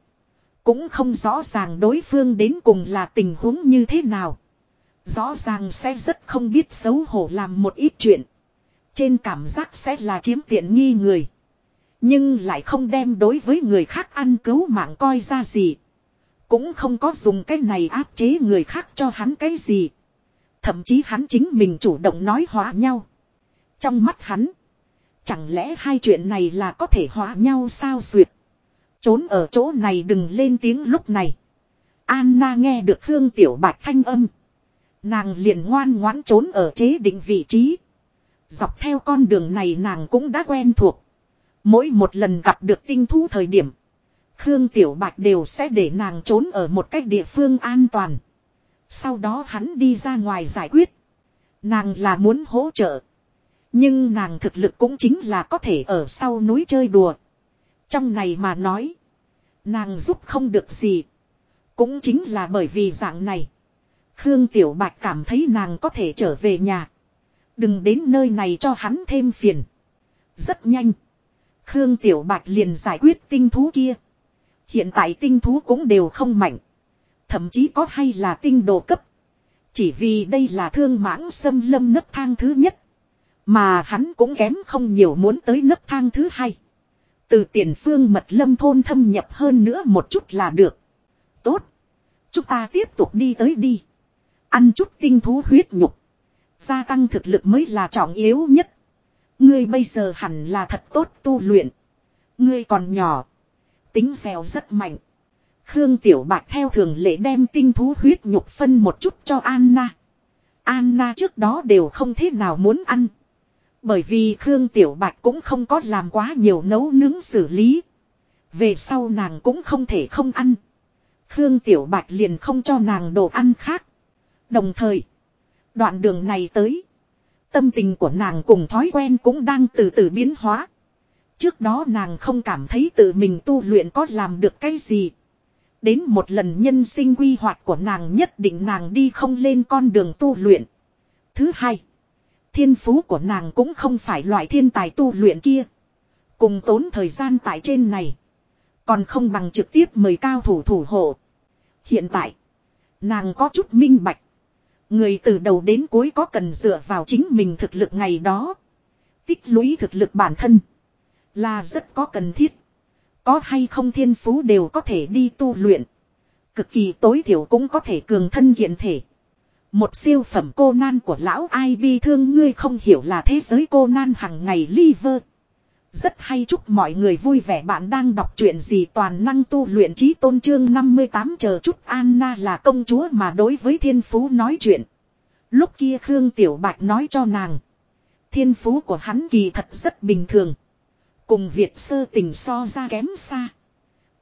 Cũng không rõ ràng đối phương đến cùng là tình huống như thế nào. Rõ ràng sẽ rất không biết xấu hổ làm một ít chuyện. Trên cảm giác sẽ là chiếm tiện nghi người. Nhưng lại không đem đối với người khác ăn cứu mạng coi ra gì. Cũng không có dùng cái này áp chế người khác cho hắn cái gì. Thậm chí hắn chính mình chủ động nói hóa nhau. Trong mắt hắn. Chẳng lẽ hai chuyện này là có thể hóa nhau sao duyệt. Trốn ở chỗ này đừng lên tiếng lúc này. Anna nghe được Khương Tiểu Bạch thanh âm. Nàng liền ngoan ngoãn trốn ở chế định vị trí. Dọc theo con đường này nàng cũng đã quen thuộc. Mỗi một lần gặp được tinh thú thời điểm. Khương Tiểu Bạch đều sẽ để nàng trốn ở một cách địa phương an toàn. Sau đó hắn đi ra ngoài giải quyết. Nàng là muốn hỗ trợ. Nhưng nàng thực lực cũng chính là có thể ở sau núi chơi đùa. Trong này mà nói. Nàng giúp không được gì. Cũng chính là bởi vì dạng này. Khương Tiểu Bạch cảm thấy nàng có thể trở về nhà. Đừng đến nơi này cho hắn thêm phiền. Rất nhanh. Khương Tiểu Bạch liền giải quyết tinh thú kia. Hiện tại tinh thú cũng đều không mạnh. Thậm chí có hay là tinh đồ cấp. Chỉ vì đây là thương mãng xâm lâm nấc thang thứ nhất. Mà hắn cũng kém không nhiều muốn tới nấc thang thứ hai. Từ tiền phương mật lâm thôn thâm nhập hơn nữa một chút là được. Tốt. Chúng ta tiếp tục đi tới đi. Ăn chút tinh thú huyết nhục. Gia tăng thực lực mới là trọng yếu nhất. Ngươi bây giờ hẳn là thật tốt tu luyện. Ngươi còn nhỏ. Tính dẻo rất mạnh. Khương Tiểu Bạch theo thường lệ đem tinh thú huyết nhục phân một chút cho Anna. Anna trước đó đều không thế nào muốn ăn. Bởi vì Khương Tiểu Bạch cũng không có làm quá nhiều nấu nướng xử lý. Về sau nàng cũng không thể không ăn. Khương Tiểu Bạch liền không cho nàng đồ ăn khác. Đồng thời, đoạn đường này tới. Tâm tình của nàng cùng thói quen cũng đang từ từ biến hóa. Trước đó nàng không cảm thấy tự mình tu luyện có làm được cái gì. Đến một lần nhân sinh quy hoạch của nàng nhất định nàng đi không lên con đường tu luyện. Thứ hai, thiên phú của nàng cũng không phải loại thiên tài tu luyện kia. Cùng tốn thời gian tại trên này. Còn không bằng trực tiếp mời cao thủ thủ hộ. Hiện tại, nàng có chút minh bạch. Người từ đầu đến cuối có cần dựa vào chính mình thực lực ngày đó. Tích lũy thực lực bản thân. Là rất có cần thiết. Có hay không thiên phú đều có thể đi tu luyện. Cực kỳ tối thiểu cũng có thể cường thân hiện thể. Một siêu phẩm cô nan của lão ai bi thương ngươi không hiểu là thế giới cô nan hằng ngày liver. Rất hay chúc mọi người vui vẻ bạn đang đọc chuyện gì toàn năng tu luyện trí tôn trương 58 chờ chút Anna là công chúa mà đối với thiên phú nói chuyện. Lúc kia Khương Tiểu Bạch nói cho nàng. Thiên phú của hắn kỳ thật rất bình thường. Cùng Việt sơ tình so ra kém xa.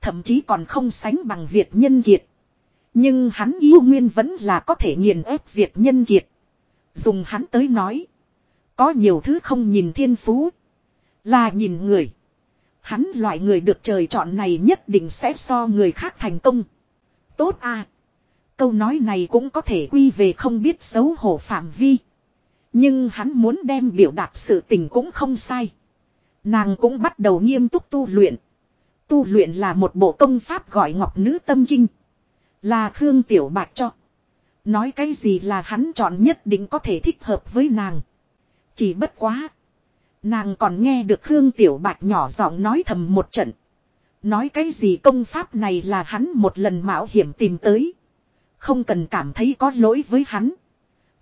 Thậm chí còn không sánh bằng Việt nhân kiệt. Nhưng hắn yêu nguyên vẫn là có thể nghiền ép Việt nhân kiệt. Dùng hắn tới nói. Có nhiều thứ không nhìn thiên phú. Là nhìn người. Hắn loại người được trời chọn này nhất định sẽ so người khác thành công. Tốt à. Câu nói này cũng có thể quy về không biết xấu hổ phạm vi. Nhưng hắn muốn đem biểu đạt sự tình cũng không sai. Nàng cũng bắt đầu nghiêm túc tu luyện. Tu luyện là một bộ công pháp gọi ngọc nữ tâm kinh. Là Khương Tiểu Bạch cho. Nói cái gì là hắn chọn nhất định có thể thích hợp với nàng. Chỉ bất quá. Nàng còn nghe được Khương Tiểu Bạch nhỏ giọng nói thầm một trận. Nói cái gì công pháp này là hắn một lần mạo hiểm tìm tới. Không cần cảm thấy có lỗi với hắn.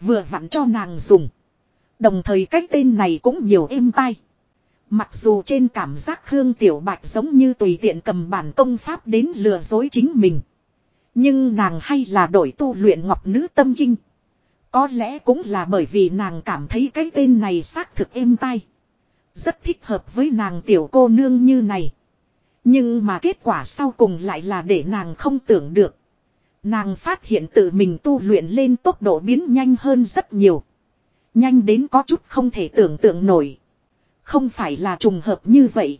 Vừa vặn cho nàng dùng. Đồng thời cái tên này cũng nhiều êm tai. Mặc dù trên cảm giác Khương Tiểu Bạch giống như tùy tiện cầm bản công pháp đến lừa dối chính mình. Nhưng nàng hay là đổi tu luyện ngọc nữ tâm kinh. Có lẽ cũng là bởi vì nàng cảm thấy cái tên này xác thực êm tai. Rất thích hợp với nàng tiểu cô nương như này. Nhưng mà kết quả sau cùng lại là để nàng không tưởng được. Nàng phát hiện tự mình tu luyện lên tốc độ biến nhanh hơn rất nhiều. Nhanh đến có chút không thể tưởng tượng nổi. Không phải là trùng hợp như vậy.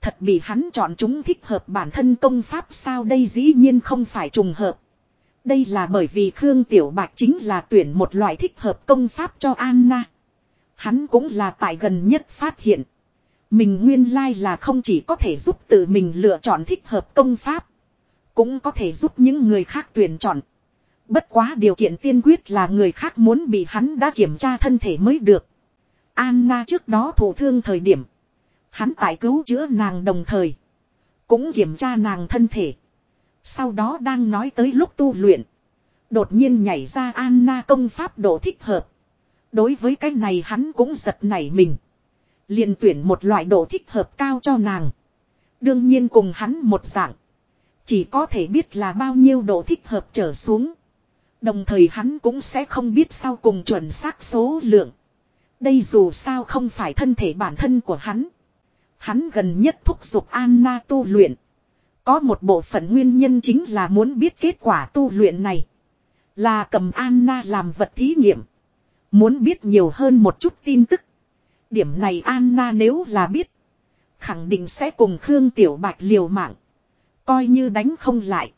Thật bị hắn chọn chúng thích hợp bản thân công pháp sao đây dĩ nhiên không phải trùng hợp. Đây là bởi vì Khương Tiểu Bạch chính là tuyển một loại thích hợp công pháp cho Anna. Hắn cũng là tại gần nhất phát hiện. Mình nguyên lai là không chỉ có thể giúp tự mình lựa chọn thích hợp công pháp. Cũng có thể giúp những người khác tuyển chọn. Bất quá điều kiện tiên quyết là người khác muốn bị hắn đã kiểm tra thân thể mới được. Anna trước đó thổ thương thời điểm. Hắn tại cứu chữa nàng đồng thời. Cũng kiểm tra nàng thân thể. Sau đó đang nói tới lúc tu luyện. Đột nhiên nhảy ra Anna công pháp độ thích hợp. Đối với cái này hắn cũng giật nảy mình. liền tuyển một loại độ thích hợp cao cho nàng. Đương nhiên cùng hắn một dạng. Chỉ có thể biết là bao nhiêu độ thích hợp trở xuống. Đồng thời hắn cũng sẽ không biết sau cùng chuẩn xác số lượng. Đây dù sao không phải thân thể bản thân của hắn. Hắn gần nhất thúc giục Anna tu luyện. Có một bộ phận nguyên nhân chính là muốn biết kết quả tu luyện này. Là cầm Anna làm vật thí nghiệm. Muốn biết nhiều hơn một chút tin tức. Điểm này Anna nếu là biết. Khẳng định sẽ cùng Khương Tiểu Bạch liều mạng. Coi như đánh không lại.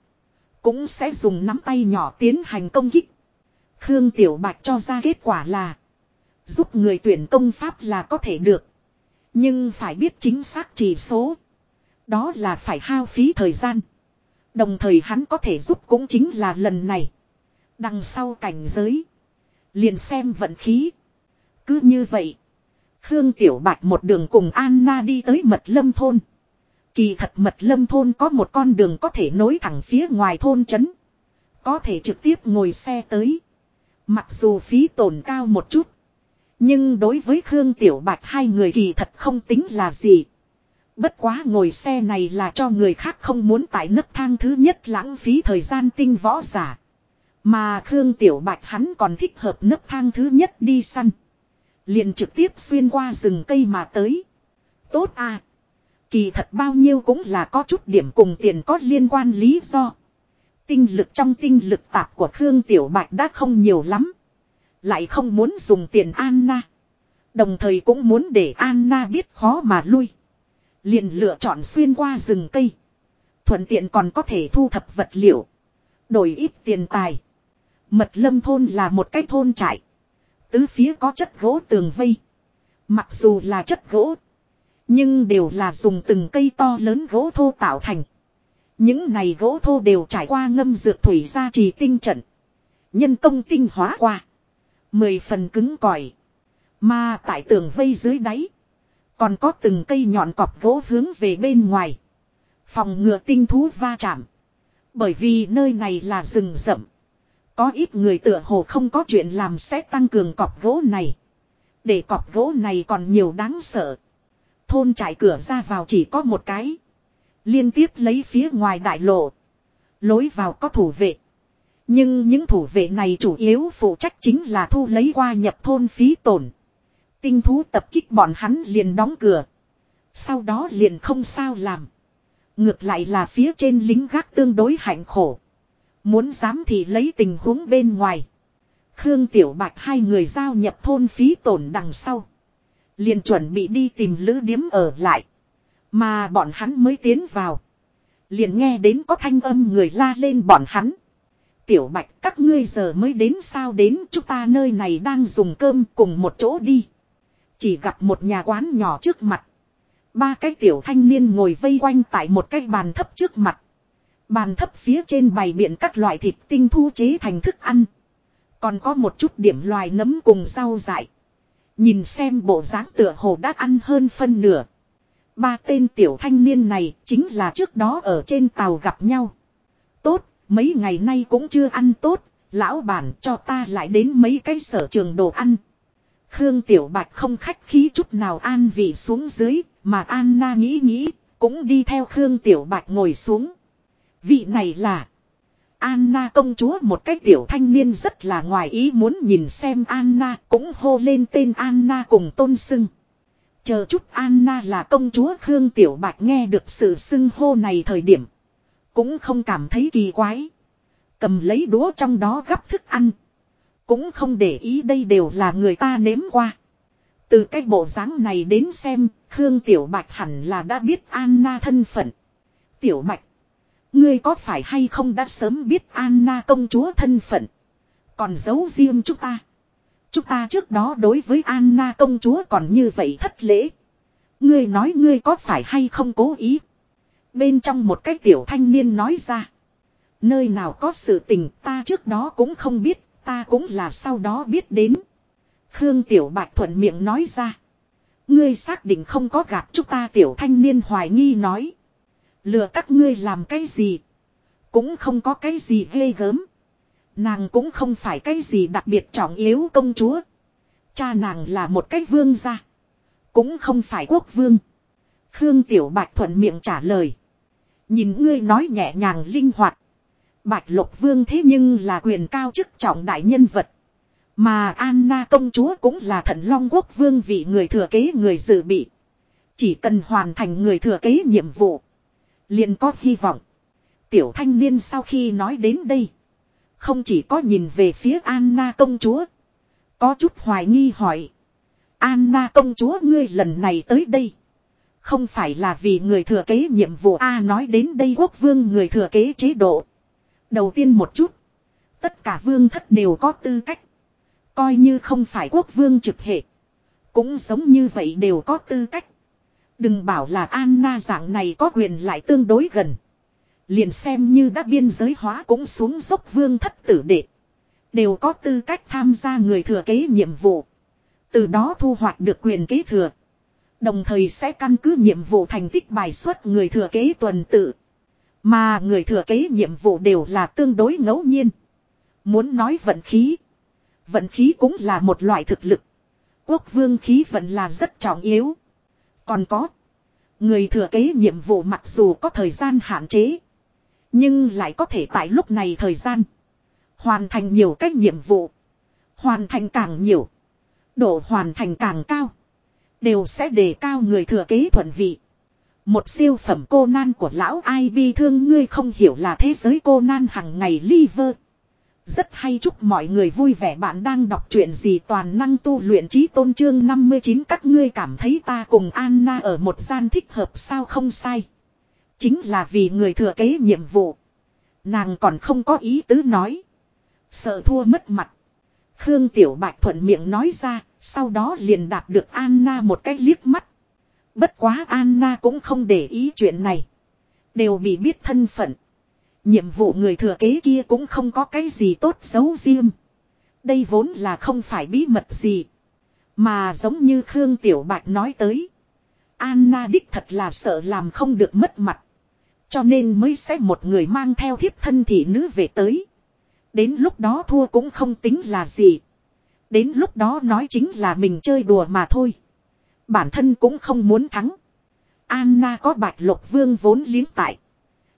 Cũng sẽ dùng nắm tay nhỏ tiến hành công kích. Khương Tiểu Bạch cho ra kết quả là. Giúp người tuyển công pháp là có thể được. Nhưng phải biết chính xác chỉ số. Đó là phải hao phí thời gian. Đồng thời hắn có thể giúp cũng chính là lần này. Đằng sau cảnh giới. Liền xem vận khí. Cứ như vậy. Khương Tiểu Bạch một đường cùng Anna đi tới mật lâm thôn. Kỳ thật mật lâm thôn có một con đường có thể nối thẳng phía ngoài thôn trấn. Có thể trực tiếp ngồi xe tới. Mặc dù phí tổn cao một chút. Nhưng đối với Khương Tiểu Bạch hai người kỳ thật không tính là gì. Bất quá ngồi xe này là cho người khác không muốn tại nấc thang thứ nhất lãng phí thời gian tinh võ giả. Mà Khương Tiểu Bạch hắn còn thích hợp nấc thang thứ nhất đi săn. Liền trực tiếp xuyên qua rừng cây mà tới. Tốt à. Kỳ thật bao nhiêu cũng là có chút điểm cùng tiền có liên quan lý do. Tinh lực trong tinh lực tạp của Khương Tiểu Bạch đã không nhiều lắm. Lại không muốn dùng tiền Anna. Đồng thời cũng muốn để Anna biết khó mà lui. Liền lựa chọn xuyên qua rừng cây. Thuận tiện còn có thể thu thập vật liệu. Đổi ít tiền tài. Mật lâm thôn là một cái thôn trại. Tứ phía có chất gỗ tường vây. Mặc dù là chất gỗ. Nhưng đều là dùng từng cây to lớn gỗ thô tạo thành. Những này gỗ thô đều trải qua ngâm dược thủy ra trì tinh trận. Nhân công tinh hóa qua. Mười phần cứng cỏi. Mà tại tường vây dưới đáy. Còn có từng cây nhọn cọp gỗ hướng về bên ngoài. Phòng ngừa tinh thú va chạm. Bởi vì nơi này là rừng rậm. Có ít người tựa hồ không có chuyện làm sẽ tăng cường cọp gỗ này. Để cọp gỗ này còn nhiều đáng sợ. Thôn trải cửa ra vào chỉ có một cái. Liên tiếp lấy phía ngoài đại lộ. Lối vào có thủ vệ. Nhưng những thủ vệ này chủ yếu phụ trách chính là thu lấy qua nhập thôn phí tổn. Tinh thú tập kích bọn hắn liền đóng cửa. Sau đó liền không sao làm. Ngược lại là phía trên lính gác tương đối hạnh khổ. Muốn dám thì lấy tình huống bên ngoài. Khương Tiểu Bạch hai người giao nhập thôn phí tổn đằng sau. Liền chuẩn bị đi tìm lữ điếm ở lại. Mà bọn hắn mới tiến vào. Liền nghe đến có thanh âm người la lên bọn hắn. Tiểu Bạch, các ngươi giờ mới đến sao đến, chúng ta nơi này đang dùng cơm cùng một chỗ đi. Chỉ gặp một nhà quán nhỏ trước mặt. Ba cái tiểu thanh niên ngồi vây quanh tại một cái bàn thấp trước mặt. Bàn thấp phía trên bày biện các loại thịt tinh thu chế thành thức ăn. Còn có một chút điểm loài nấm cùng rau dại. Nhìn xem bộ dáng tựa hồ đã ăn hơn phân nửa. Ba tên tiểu thanh niên này chính là trước đó ở trên tàu gặp nhau. Mấy ngày nay cũng chưa ăn tốt, Lão bản cho ta lại đến mấy cái sở trường đồ ăn. Khương Tiểu Bạch không khách khí chút nào an vị xuống dưới, mà Anna nghĩ nghĩ, cũng đi theo Khương Tiểu Bạch ngồi xuống. Vị này là Anna công chúa một cái tiểu thanh niên rất là ngoài ý muốn nhìn xem Anna cũng hô lên tên Anna cùng tôn sưng. Chờ chút Anna là công chúa Khương Tiểu Bạch nghe được sự xưng hô này thời điểm. Cũng không cảm thấy kỳ quái. Cầm lấy đũa trong đó gắp thức ăn. Cũng không để ý đây đều là người ta nếm qua. Từ cái bộ dáng này đến xem, Khương Tiểu Bạch hẳn là đã biết Anna thân phận. Tiểu Bạch, ngươi có phải hay không đã sớm biết Anna công chúa thân phận? Còn giấu riêng chúng ta. Chúng ta trước đó đối với Anna công chúa còn như vậy thất lễ. Ngươi nói ngươi có phải hay không cố ý? Bên trong một cái tiểu thanh niên nói ra. Nơi nào có sự tình ta trước đó cũng không biết, ta cũng là sau đó biết đến. Khương Tiểu Bạch thuận miệng nói ra. Ngươi xác định không có gạt chúng ta tiểu thanh niên hoài nghi nói. Lừa các ngươi làm cái gì? Cũng không có cái gì ghê gớm. Nàng cũng không phải cái gì đặc biệt trọng yếu công chúa. Cha nàng là một cái vương gia. Cũng không phải quốc vương. Khương Tiểu Bạch thuận miệng trả lời. Nhìn ngươi nói nhẹ nhàng linh hoạt. Bạch Lộc Vương thế nhưng là quyền cao chức trọng đại nhân vật. Mà Anna công chúa cũng là thần long quốc vương vị người thừa kế người dự bị. Chỉ cần hoàn thành người thừa kế nhiệm vụ. liền có hy vọng. Tiểu thanh niên sau khi nói đến đây. Không chỉ có nhìn về phía Anna công chúa. Có chút hoài nghi hỏi. Anna công chúa, ngươi lần này tới đây. Không phải là vì người thừa kế nhiệm vụ A nói đến đây quốc vương người thừa kế chế độ. Đầu tiên một chút. Tất cả vương thất đều có tư cách. Coi như không phải quốc vương trực hệ. Cũng giống như vậy đều có tư cách. Đừng bảo là Anna dạng này có quyền lại tương đối gần. Liền xem như đã biên giới hóa cũng xuống dốc vương thất tử đệ. Đều có tư cách tham gia người thừa kế nhiệm vụ. Từ đó thu hoạch được quyền kế thừa. Đồng thời sẽ căn cứ nhiệm vụ thành tích bài xuất người thừa kế tuần tự. Mà người thừa kế nhiệm vụ đều là tương đối ngẫu nhiên. Muốn nói vận khí. Vận khí cũng là một loại thực lực. Quốc vương khí vận là rất trọng yếu. Còn có. Người thừa kế nhiệm vụ mặc dù có thời gian hạn chế. Nhưng lại có thể tại lúc này thời gian. Hoàn thành nhiều cách nhiệm vụ. Hoàn thành càng nhiều. Độ hoàn thành càng cao. Đều sẽ đề cao người thừa kế thuận vị. Một siêu phẩm cô nan của lão ai bi thương ngươi không hiểu là thế giới cô nan hằng ngày liver. Rất hay chúc mọi người vui vẻ bạn đang đọc chuyện gì toàn năng tu luyện trí tôn trương 59 các ngươi cảm thấy ta cùng Anna ở một gian thích hợp sao không sai. Chính là vì người thừa kế nhiệm vụ. Nàng còn không có ý tứ nói. Sợ thua mất mặt. Khương Tiểu Bạch thuận miệng nói ra, sau đó liền đạt được Anna một cái liếc mắt. Bất quá Anna cũng không để ý chuyện này. Đều bị biết thân phận. Nhiệm vụ người thừa kế kia cũng không có cái gì tốt xấu riêng. Đây vốn là không phải bí mật gì. Mà giống như Khương Tiểu Bạch nói tới. Anna đích thật là sợ làm không được mất mặt. Cho nên mới sẽ một người mang theo thiếp thân thị nữ về tới. Đến lúc đó thua cũng không tính là gì. Đến lúc đó nói chính là mình chơi đùa mà thôi. Bản thân cũng không muốn thắng. Anna có bạch lục vương vốn liếng tại.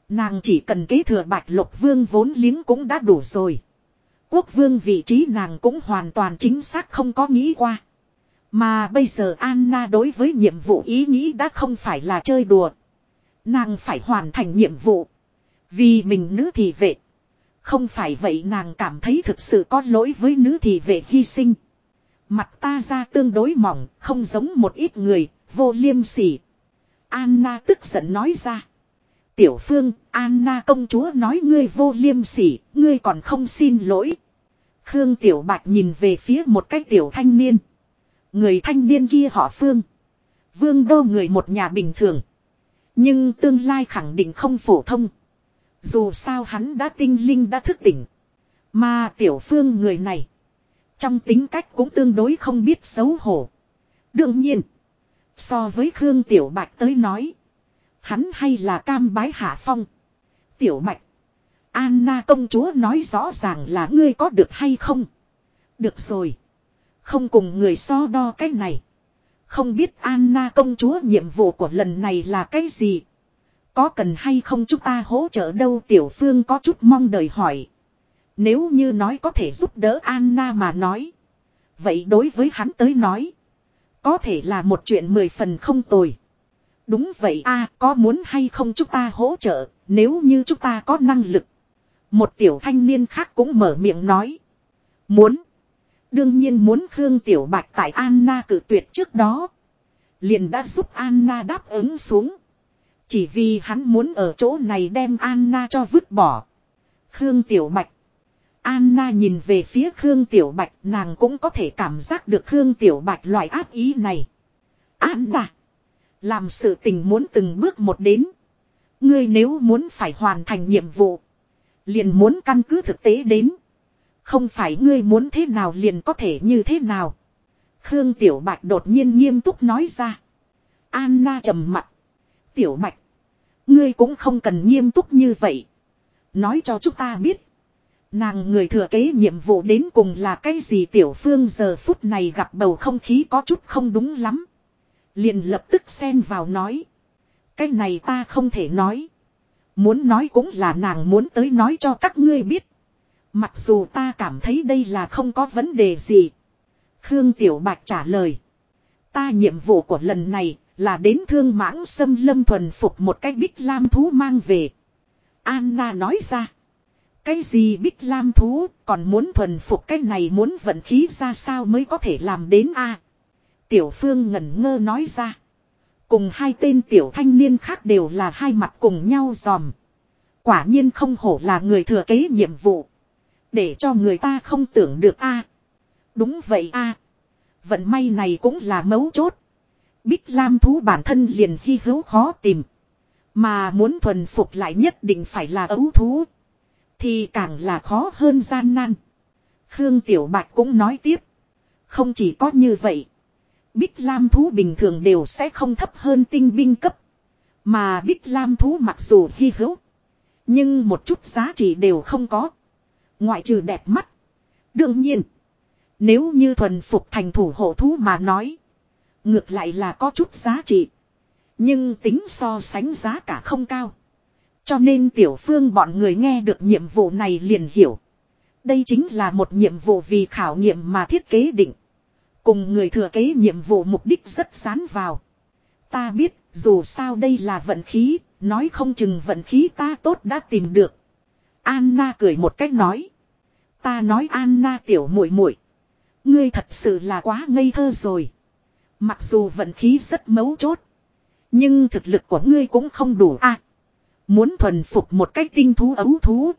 Nàng chỉ cần kế thừa bạch lục vương vốn liếng cũng đã đủ rồi. Quốc vương vị trí nàng cũng hoàn toàn chính xác không có nghĩ qua. Mà bây giờ Anna đối với nhiệm vụ ý nghĩ đã không phải là chơi đùa. Nàng phải hoàn thành nhiệm vụ. Vì mình nữ thì vệ. Không phải vậy nàng cảm thấy thực sự có lỗi với nữ thị về hy sinh. Mặt ta ra tương đối mỏng, không giống một ít người, vô liêm sỉ. Anna tức giận nói ra. Tiểu phương, Anna công chúa nói ngươi vô liêm sỉ, ngươi còn không xin lỗi. Khương Tiểu Bạch nhìn về phía một cái tiểu thanh niên. Người thanh niên kia họ Phương. Vương đô người một nhà bình thường. Nhưng tương lai khẳng định không phổ thông. Dù sao hắn đã tinh linh đã thức tỉnh. Mà tiểu phương người này. Trong tính cách cũng tương đối không biết xấu hổ. Đương nhiên. So với Khương Tiểu Bạch tới nói. Hắn hay là cam bái hạ phong. Tiểu Bạch. Anna công chúa nói rõ ràng là ngươi có được hay không. Được rồi. Không cùng người so đo cái này. Không biết Anna công chúa nhiệm vụ của lần này là cái gì. Có cần hay không chúng ta hỗ trợ đâu tiểu phương có chút mong đợi hỏi. Nếu như nói có thể giúp đỡ Anna mà nói. Vậy đối với hắn tới nói. Có thể là một chuyện mười phần không tồi. Đúng vậy a có muốn hay không chúng ta hỗ trợ, nếu như chúng ta có năng lực. Một tiểu thanh niên khác cũng mở miệng nói. Muốn. Đương nhiên muốn Khương Tiểu Bạch tại Anna cử tuyệt trước đó. Liền đã giúp Anna đáp ứng xuống. Chỉ vì hắn muốn ở chỗ này đem Anna cho vứt bỏ. Khương Tiểu Bạch. Anna nhìn về phía Khương Tiểu Bạch, nàng cũng có thể cảm giác được Khương Tiểu Bạch loại áp ý này. Anna. Làm sự tình muốn từng bước một đến. Ngươi nếu muốn phải hoàn thành nhiệm vụ. Liền muốn căn cứ thực tế đến. Không phải ngươi muốn thế nào liền có thể như thế nào. Khương Tiểu Bạch đột nhiên nghiêm túc nói ra. Anna trầm mặt. Tiểu Mạch. Ngươi cũng không cần nghiêm túc như vậy. Nói cho chúng ta biết. Nàng người thừa kế nhiệm vụ đến cùng là cái gì tiểu phương giờ phút này gặp bầu không khí có chút không đúng lắm. Liền lập tức xen vào nói. Cái này ta không thể nói. Muốn nói cũng là nàng muốn tới nói cho các ngươi biết. Mặc dù ta cảm thấy đây là không có vấn đề gì. Khương Tiểu Bạch trả lời. Ta nhiệm vụ của lần này là đến thương mãng xâm lâm thuần phục một cái bích lam thú mang về. Anna nói ra. Cái gì bích lam thú, còn muốn thuần phục cái này muốn vận khí ra sao mới có thể làm đến a Tiểu phương ngẩn ngơ nói ra. Cùng hai tên tiểu thanh niên khác đều là hai mặt cùng nhau dòm. Quả nhiên không hổ là người thừa kế nhiệm vụ. Để cho người ta không tưởng được a Đúng vậy a Vận may này cũng là mấu chốt. Bích Lam thú bản thân liền hy hữu khó tìm. Mà muốn thuần phục lại nhất định phải là ấu thú. Thì càng là khó hơn gian nan. Khương Tiểu Bạch cũng nói tiếp. Không chỉ có như vậy. Bích Lam thú bình thường đều sẽ không thấp hơn tinh binh cấp. Mà Bích Lam thú mặc dù hy hữu. Nhưng một chút giá trị đều không có. Ngoại trừ đẹp mắt. Đương nhiên. Nếu như thuần phục thành thủ hộ thú mà nói. Ngược lại là có chút giá trị. Nhưng tính so sánh giá cả không cao. Cho nên tiểu phương bọn người nghe được nhiệm vụ này liền hiểu. Đây chính là một nhiệm vụ vì khảo nghiệm mà thiết kế định. Cùng người thừa kế nhiệm vụ mục đích rất sán vào. Ta biết, dù sao đây là vận khí, nói không chừng vận khí ta tốt đã tìm được. Anna cười một cách nói. Ta nói Anna tiểu muội muội, ngươi thật sự là quá ngây thơ rồi. Mặc dù vận khí rất mấu chốt, nhưng thực lực của ngươi cũng không đủ a. muốn thuần phục một cách tinh thú ấu thú,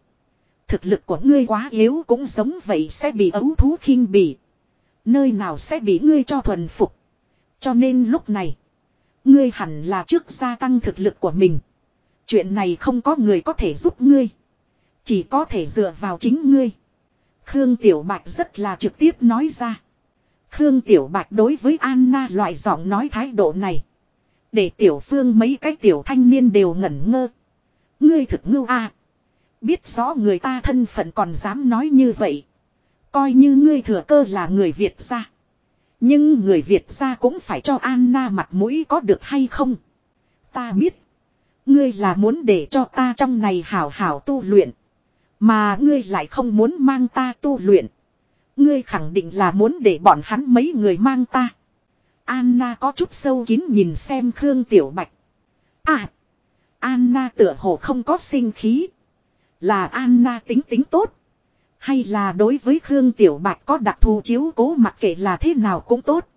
thực lực của ngươi quá yếu cũng giống vậy sẽ bị ấu thú khinh bỉ. Nơi nào sẽ bị ngươi cho thuần phục. Cho nên lúc này. Ngươi hẳn là trước gia tăng thực lực của mình. Chuyện này không có người có thể giúp ngươi. Chỉ có thể dựa vào chính ngươi. Khương Tiểu Bạch rất là trực tiếp nói ra. Khương Tiểu Bạch đối với Anna loại giọng nói thái độ này. Để Tiểu Phương mấy cái Tiểu thanh niên đều ngẩn ngơ. Ngươi thực ngưu a Biết rõ người ta thân phận còn dám nói như vậy. Coi như ngươi thừa cơ là người Việt gia. Nhưng người Việt gia cũng phải cho Anna mặt mũi có được hay không. Ta biết. Ngươi là muốn để cho ta trong này hảo hảo tu luyện. Mà ngươi lại không muốn mang ta tu luyện. Ngươi khẳng định là muốn để bọn hắn mấy người mang ta. Anna có chút sâu kín nhìn xem Khương Tiểu Bạch. À. Anna tựa hồ không có sinh khí. Là Anna tính tính tốt. Hay là đối với Khương Tiểu Bạch có đặc thù chiếu cố mặc kệ là thế nào cũng tốt.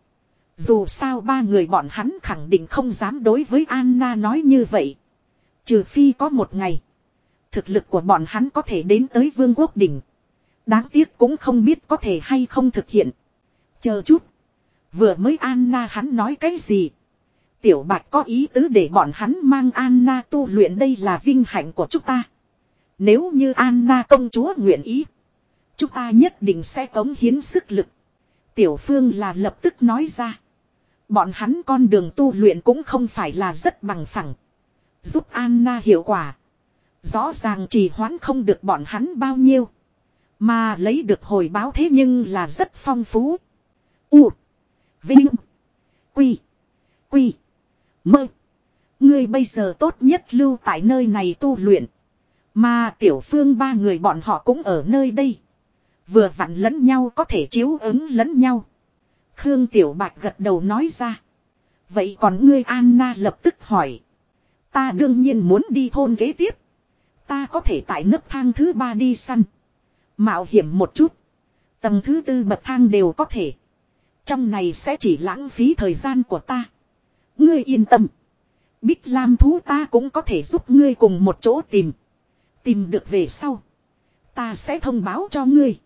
Dù sao ba người bọn hắn khẳng định không dám đối với Anna nói như vậy. Trừ phi có một ngày. Thực lực của bọn hắn có thể đến tới vương quốc đỉnh. Đáng tiếc cũng không biết có thể hay không thực hiện. Chờ chút. Vừa mới Anna hắn nói cái gì? Tiểu Bạch có ý tứ để bọn hắn mang Anna tu luyện đây là vinh hạnh của chúng ta. Nếu như Anna công chúa nguyện ý. Chúng ta nhất định sẽ cống hiến sức lực. Tiểu Phương là lập tức nói ra. Bọn hắn con đường tu luyện cũng không phải là rất bằng phẳng. Giúp Anna hiệu quả. Rõ ràng trì hoãn không được bọn hắn bao nhiêu. Mà lấy được hồi báo thế nhưng là rất phong phú. U. Vinh. Quy. Quy. Mơ. Ngươi bây giờ tốt nhất lưu tại nơi này tu luyện. Mà tiểu phương ba người bọn họ cũng ở nơi đây. Vừa vặn lẫn nhau có thể chiếu ứng lẫn nhau. Khương Tiểu Bạch gật đầu nói ra. Vậy còn ngươi Anna lập tức hỏi. Ta đương nhiên muốn đi thôn kế tiếp. Ta có thể tại nấc thang thứ ba đi săn. Mạo hiểm một chút. Tầng thứ tư bậc thang đều có thể. Trong này sẽ chỉ lãng phí thời gian của ta. Ngươi yên tâm. Bích Lam thú ta cũng có thể giúp ngươi cùng một chỗ tìm. Tìm được về sau. Ta sẽ thông báo cho ngươi.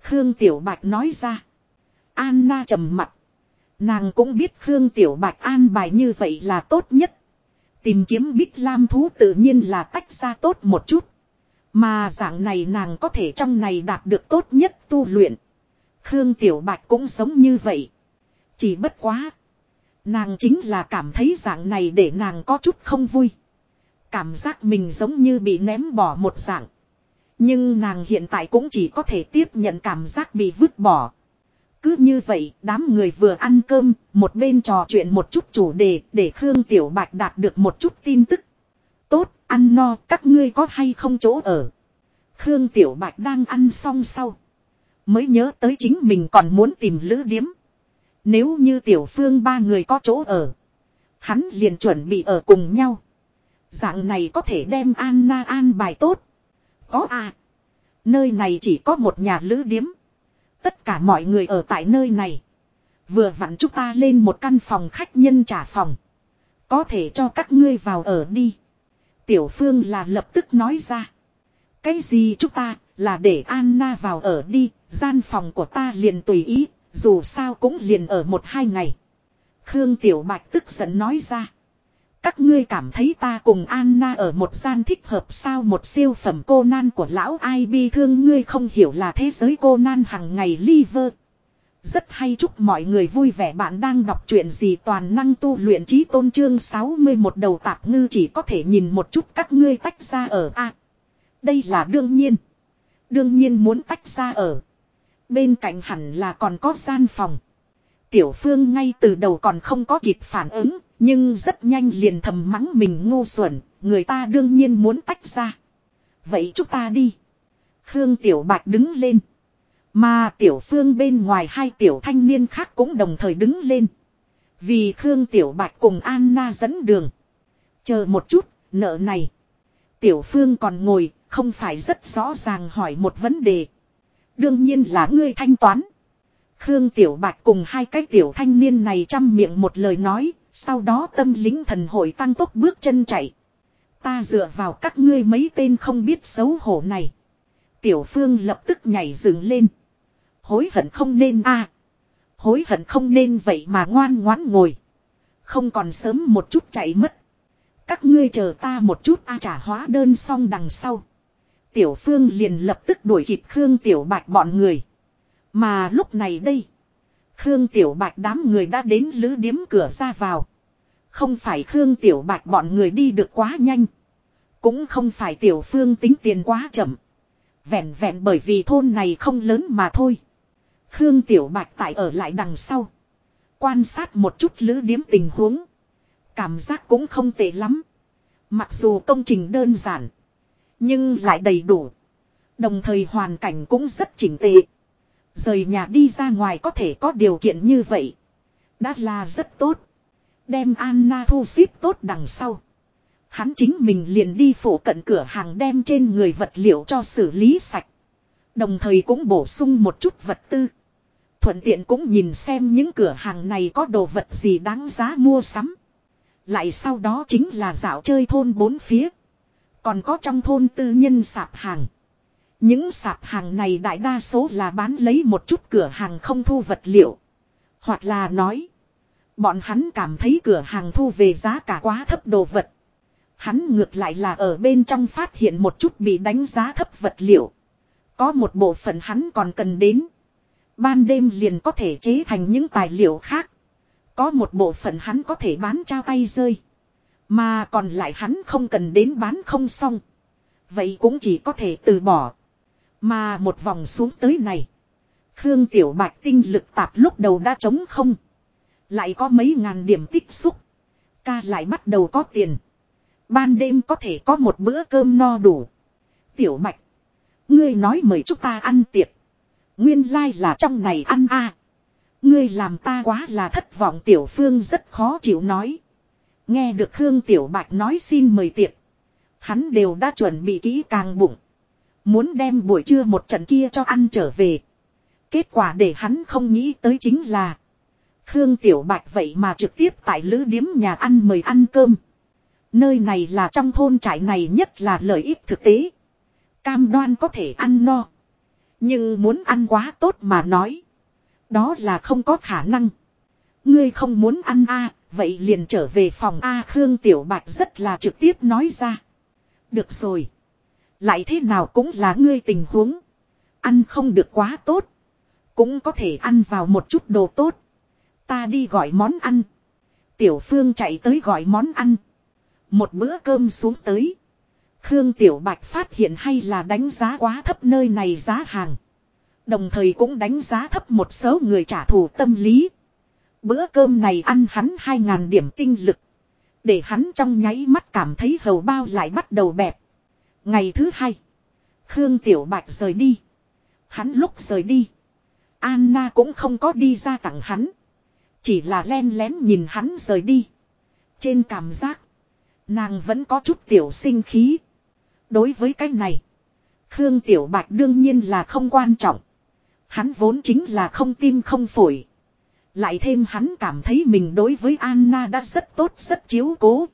Khương Tiểu Bạch nói ra. Anna trầm mặt. Nàng cũng biết Khương Tiểu Bạch an bài như vậy là tốt nhất. Tìm kiếm Bích Lam thú tự nhiên là tách ra tốt một chút. Mà dạng này nàng có thể trong này đạt được tốt nhất tu luyện. Khương Tiểu Bạch cũng giống như vậy. Chỉ bất quá. Nàng chính là cảm thấy dạng này để nàng có chút không vui. Cảm giác mình giống như bị ném bỏ một dạng. Nhưng nàng hiện tại cũng chỉ có thể tiếp nhận cảm giác bị vứt bỏ. Cứ như vậy, đám người vừa ăn cơm, một bên trò chuyện một chút chủ đề để Khương Tiểu Bạch đạt được một chút tin tức. Tốt, ăn no, các ngươi có hay không chỗ ở. Khương Tiểu Bạch đang ăn xong sau. Mới nhớ tới chính mình còn muốn tìm lữ điếm. Nếu như Tiểu Phương ba người có chỗ ở. Hắn liền chuẩn bị ở cùng nhau. Dạng này có thể đem Anna an bài tốt. Có à. Nơi này chỉ có một nhà lữ điếm. Tất cả mọi người ở tại nơi này. Vừa vặn chúng ta lên một căn phòng khách nhân trả phòng. Có thể cho các ngươi vào ở đi. Tiểu Phương là lập tức nói ra. Cái gì chúng ta là để Anna vào ở đi. Gian phòng của ta liền tùy ý. Dù sao cũng liền ở một hai ngày. Khương Tiểu Bạch tức giận nói ra. Các ngươi cảm thấy ta cùng Anna ở một gian thích hợp sao một siêu phẩm cô nan của lão ai bi thương ngươi không hiểu là thế giới cô nan hằng ngày liver. Rất hay chúc mọi người vui vẻ bạn đang đọc truyện gì toàn năng tu luyện trí tôn trương 61 đầu tạp ngư chỉ có thể nhìn một chút các ngươi tách ra ở A. đây là đương nhiên. Đương nhiên muốn tách ra ở. Bên cạnh hẳn là còn có gian phòng. Tiểu phương ngay từ đầu còn không có kịp phản ứng, nhưng rất nhanh liền thầm mắng mình ngu xuẩn, người ta đương nhiên muốn tách ra. Vậy chúng ta đi. Khương Tiểu Bạch đứng lên. Mà Tiểu Phương bên ngoài hai tiểu thanh niên khác cũng đồng thời đứng lên. Vì Khương Tiểu Bạch cùng Anna dẫn đường. Chờ một chút, nợ này. Tiểu Phương còn ngồi, không phải rất rõ ràng hỏi một vấn đề. Đương nhiên là ngươi thanh toán. Khương Tiểu Bạch cùng hai cái tiểu thanh niên này chăm miệng một lời nói, sau đó tâm lính thần hội tăng tốc bước chân chạy. Ta dựa vào các ngươi mấy tên không biết xấu hổ này. Tiểu Phương lập tức nhảy dựng lên. Hối hận không nên a Hối hận không nên vậy mà ngoan ngoãn ngồi. Không còn sớm một chút chạy mất. Các ngươi chờ ta một chút, a trả hóa đơn xong đằng sau. Tiểu Phương liền lập tức đuổi kịp Khương Tiểu Bạch bọn người. Mà lúc này đây. Khương Tiểu Bạch đám người đã đến lữ điếm cửa ra vào. Không phải Khương Tiểu Bạch bọn người đi được quá nhanh. Cũng không phải Tiểu Phương tính tiền quá chậm. Vẹn vẹn bởi vì thôn này không lớn mà thôi. Khương Tiểu Bạch tại ở lại đằng sau. Quan sát một chút lữ điếm tình huống. Cảm giác cũng không tệ lắm. Mặc dù công trình đơn giản. Nhưng lại đầy đủ. Đồng thời hoàn cảnh cũng rất chỉnh tệ. Rời nhà đi ra ngoài có thể có điều kiện như vậy. Đã là rất tốt. Đem Anna thu xếp tốt đằng sau. Hắn chính mình liền đi phủ cận cửa hàng đem trên người vật liệu cho xử lý sạch. Đồng thời cũng bổ sung một chút vật tư. Thuận tiện cũng nhìn xem những cửa hàng này có đồ vật gì đáng giá mua sắm. Lại sau đó chính là dạo chơi thôn bốn phía. Còn có trong thôn tư nhân sạp hàng. Những sạp hàng này đại đa số là bán lấy một chút cửa hàng không thu vật liệu. Hoặc là nói. Bọn hắn cảm thấy cửa hàng thu về giá cả quá thấp đồ vật. Hắn ngược lại là ở bên trong phát hiện một chút bị đánh giá thấp vật liệu. Có một bộ phận hắn còn cần đến. Ban đêm liền có thể chế thành những tài liệu khác. Có một bộ phận hắn có thể bán trao tay rơi. Mà còn lại hắn không cần đến bán không xong. Vậy cũng chỉ có thể từ bỏ. Mà một vòng xuống tới này. Khương Tiểu Bạch tinh lực tạp lúc đầu đã trống không. Lại có mấy ngàn điểm tích xúc. Ca lại bắt đầu có tiền. Ban đêm có thể có một bữa cơm no đủ. Tiểu Bạch. Ngươi nói mời chúng ta ăn tiệc. Nguyên lai là trong này ăn a. Ngươi làm ta quá là thất vọng, Tiểu Phương rất khó chịu nói. Nghe được Khương Tiểu Bạch nói xin mời tiệc. Hắn đều đã chuẩn bị kỹ càng bụng. Muốn đem buổi trưa một trận kia cho ăn trở về. Kết quả để hắn không nghĩ tới chính là. Khương Tiểu Bạch vậy mà trực tiếp tại lữ điếm nhà ăn mời ăn cơm. Nơi này là trong thôn trại này nhất là lợi ích thực tế. Cam đoan có thể ăn no. Nhưng muốn ăn quá tốt mà nói. Đó là không có khả năng. Ngươi không muốn ăn a, vậy liền trở về phòng A Khương Tiểu Bạch rất là trực tiếp nói ra. Được rồi. Lại thế nào cũng là ngươi tình huống. Ăn không được quá tốt. Cũng có thể ăn vào một chút đồ tốt. Ta đi gọi món ăn. Tiểu Phương chạy tới gọi món ăn. Một bữa cơm xuống tới. Khương Tiểu Bạch phát hiện hay là đánh giá quá thấp nơi này giá hàng. Đồng thời cũng đánh giá thấp một số người trả thù tâm lý. Bữa cơm này ăn hắn 2.000 điểm tinh lực. Để hắn trong nháy mắt cảm thấy hầu bao lại bắt đầu bẹp. Ngày thứ hai. Khương Tiểu Bạch rời đi. Hắn lúc rời đi. Anna cũng không có đi ra tặng hắn. Chỉ là len lén nhìn hắn rời đi. Trên cảm giác. Nàng vẫn có chút tiểu sinh khí. Đối với cái này. Khương Tiểu Bạch đương nhiên là không quan trọng. Hắn vốn chính là không tim không phổi. Lại thêm hắn cảm thấy mình đối với Anna đã rất tốt, rất chiếu cố.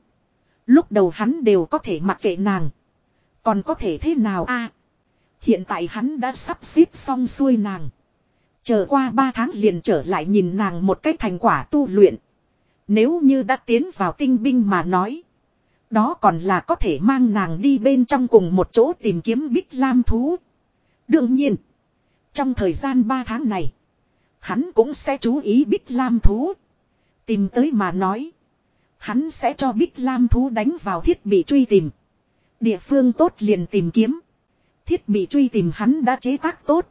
Lúc đầu hắn đều có thể mặc kệ nàng. Còn có thể thế nào a? hiện tại hắn đã sắp xếp xong xuôi nàng. Chờ qua 3 tháng liền trở lại nhìn nàng một cách thành quả tu luyện. Nếu như đã tiến vào tinh binh mà nói. Đó còn là có thể mang nàng đi bên trong cùng một chỗ tìm kiếm bích lam thú. Đương nhiên. Trong thời gian 3 tháng này. Hắn cũng sẽ chú ý Bích Lam thú. Tìm tới mà nói. Hắn sẽ cho Bích Lam thú đánh vào thiết bị truy tìm. Địa phương tốt liền tìm kiếm. Thiết bị truy tìm hắn đã chế tác tốt.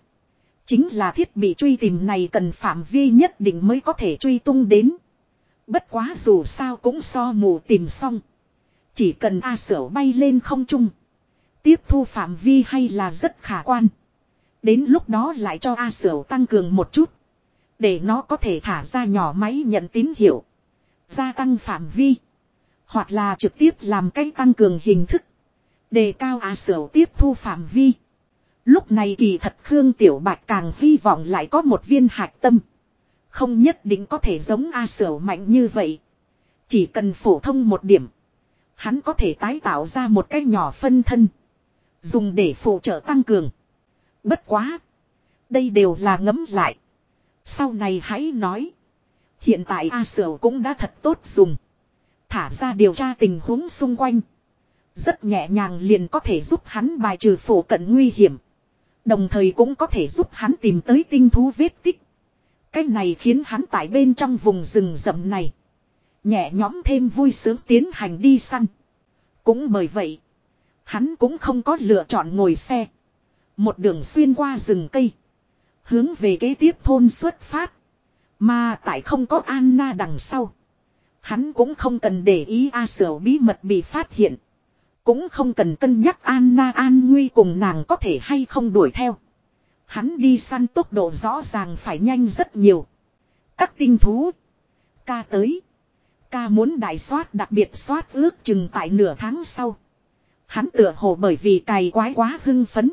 Chính là thiết bị truy tìm này cần phạm vi nhất định mới có thể truy tung đến. Bất quá dù sao cũng so mù tìm xong. Chỉ cần A sở bay lên không trung. Tiếp thu phạm vi hay là rất khả quan. Đến lúc đó lại cho A sở tăng cường một chút. Để nó có thể thả ra nhỏ máy nhận tín hiệu. Gia tăng phạm vi. Hoặc là trực tiếp làm cách tăng cường hình thức. Đề cao a sở tiếp thu phạm vi. Lúc này kỳ thật Khương Tiểu Bạch càng hy vọng lại có một viên hạt tâm. Không nhất định có thể giống A sở mạnh như vậy. Chỉ cần phổ thông một điểm. Hắn có thể tái tạo ra một cái nhỏ phân thân. Dùng để phụ trợ tăng cường. Bất quá. Đây đều là ngấm lại. Sau này hãy nói. Hiện tại A Sở cũng đã thật tốt dùng. Thả ra điều tra tình huống xung quanh. Rất nhẹ nhàng liền có thể giúp hắn bài trừ phổ cận nguy hiểm. Đồng thời cũng có thể giúp hắn tìm tới tinh thú vết tích. Cái này khiến hắn tại bên trong vùng rừng rậm này. Nhẹ nhõm thêm vui sướng tiến hành đi săn. Cũng bởi vậy. Hắn cũng không có lựa chọn ngồi xe. Một đường xuyên qua rừng cây. Hướng về kế tiếp thôn xuất phát. Mà tại không có Anna đằng sau. Hắn cũng không cần để ý A Sở bí mật bị phát hiện. Cũng không cần cân nhắc Anna an nguy cùng nàng có thể hay không đuổi theo. Hắn đi săn tốc độ rõ ràng phải nhanh rất nhiều. Các tinh thú. Ca tới. Ca muốn đại soát đặc biệt soát ước chừng tại nửa tháng sau. Hắn tựa hồ bởi vì cày quái quá hưng phấn.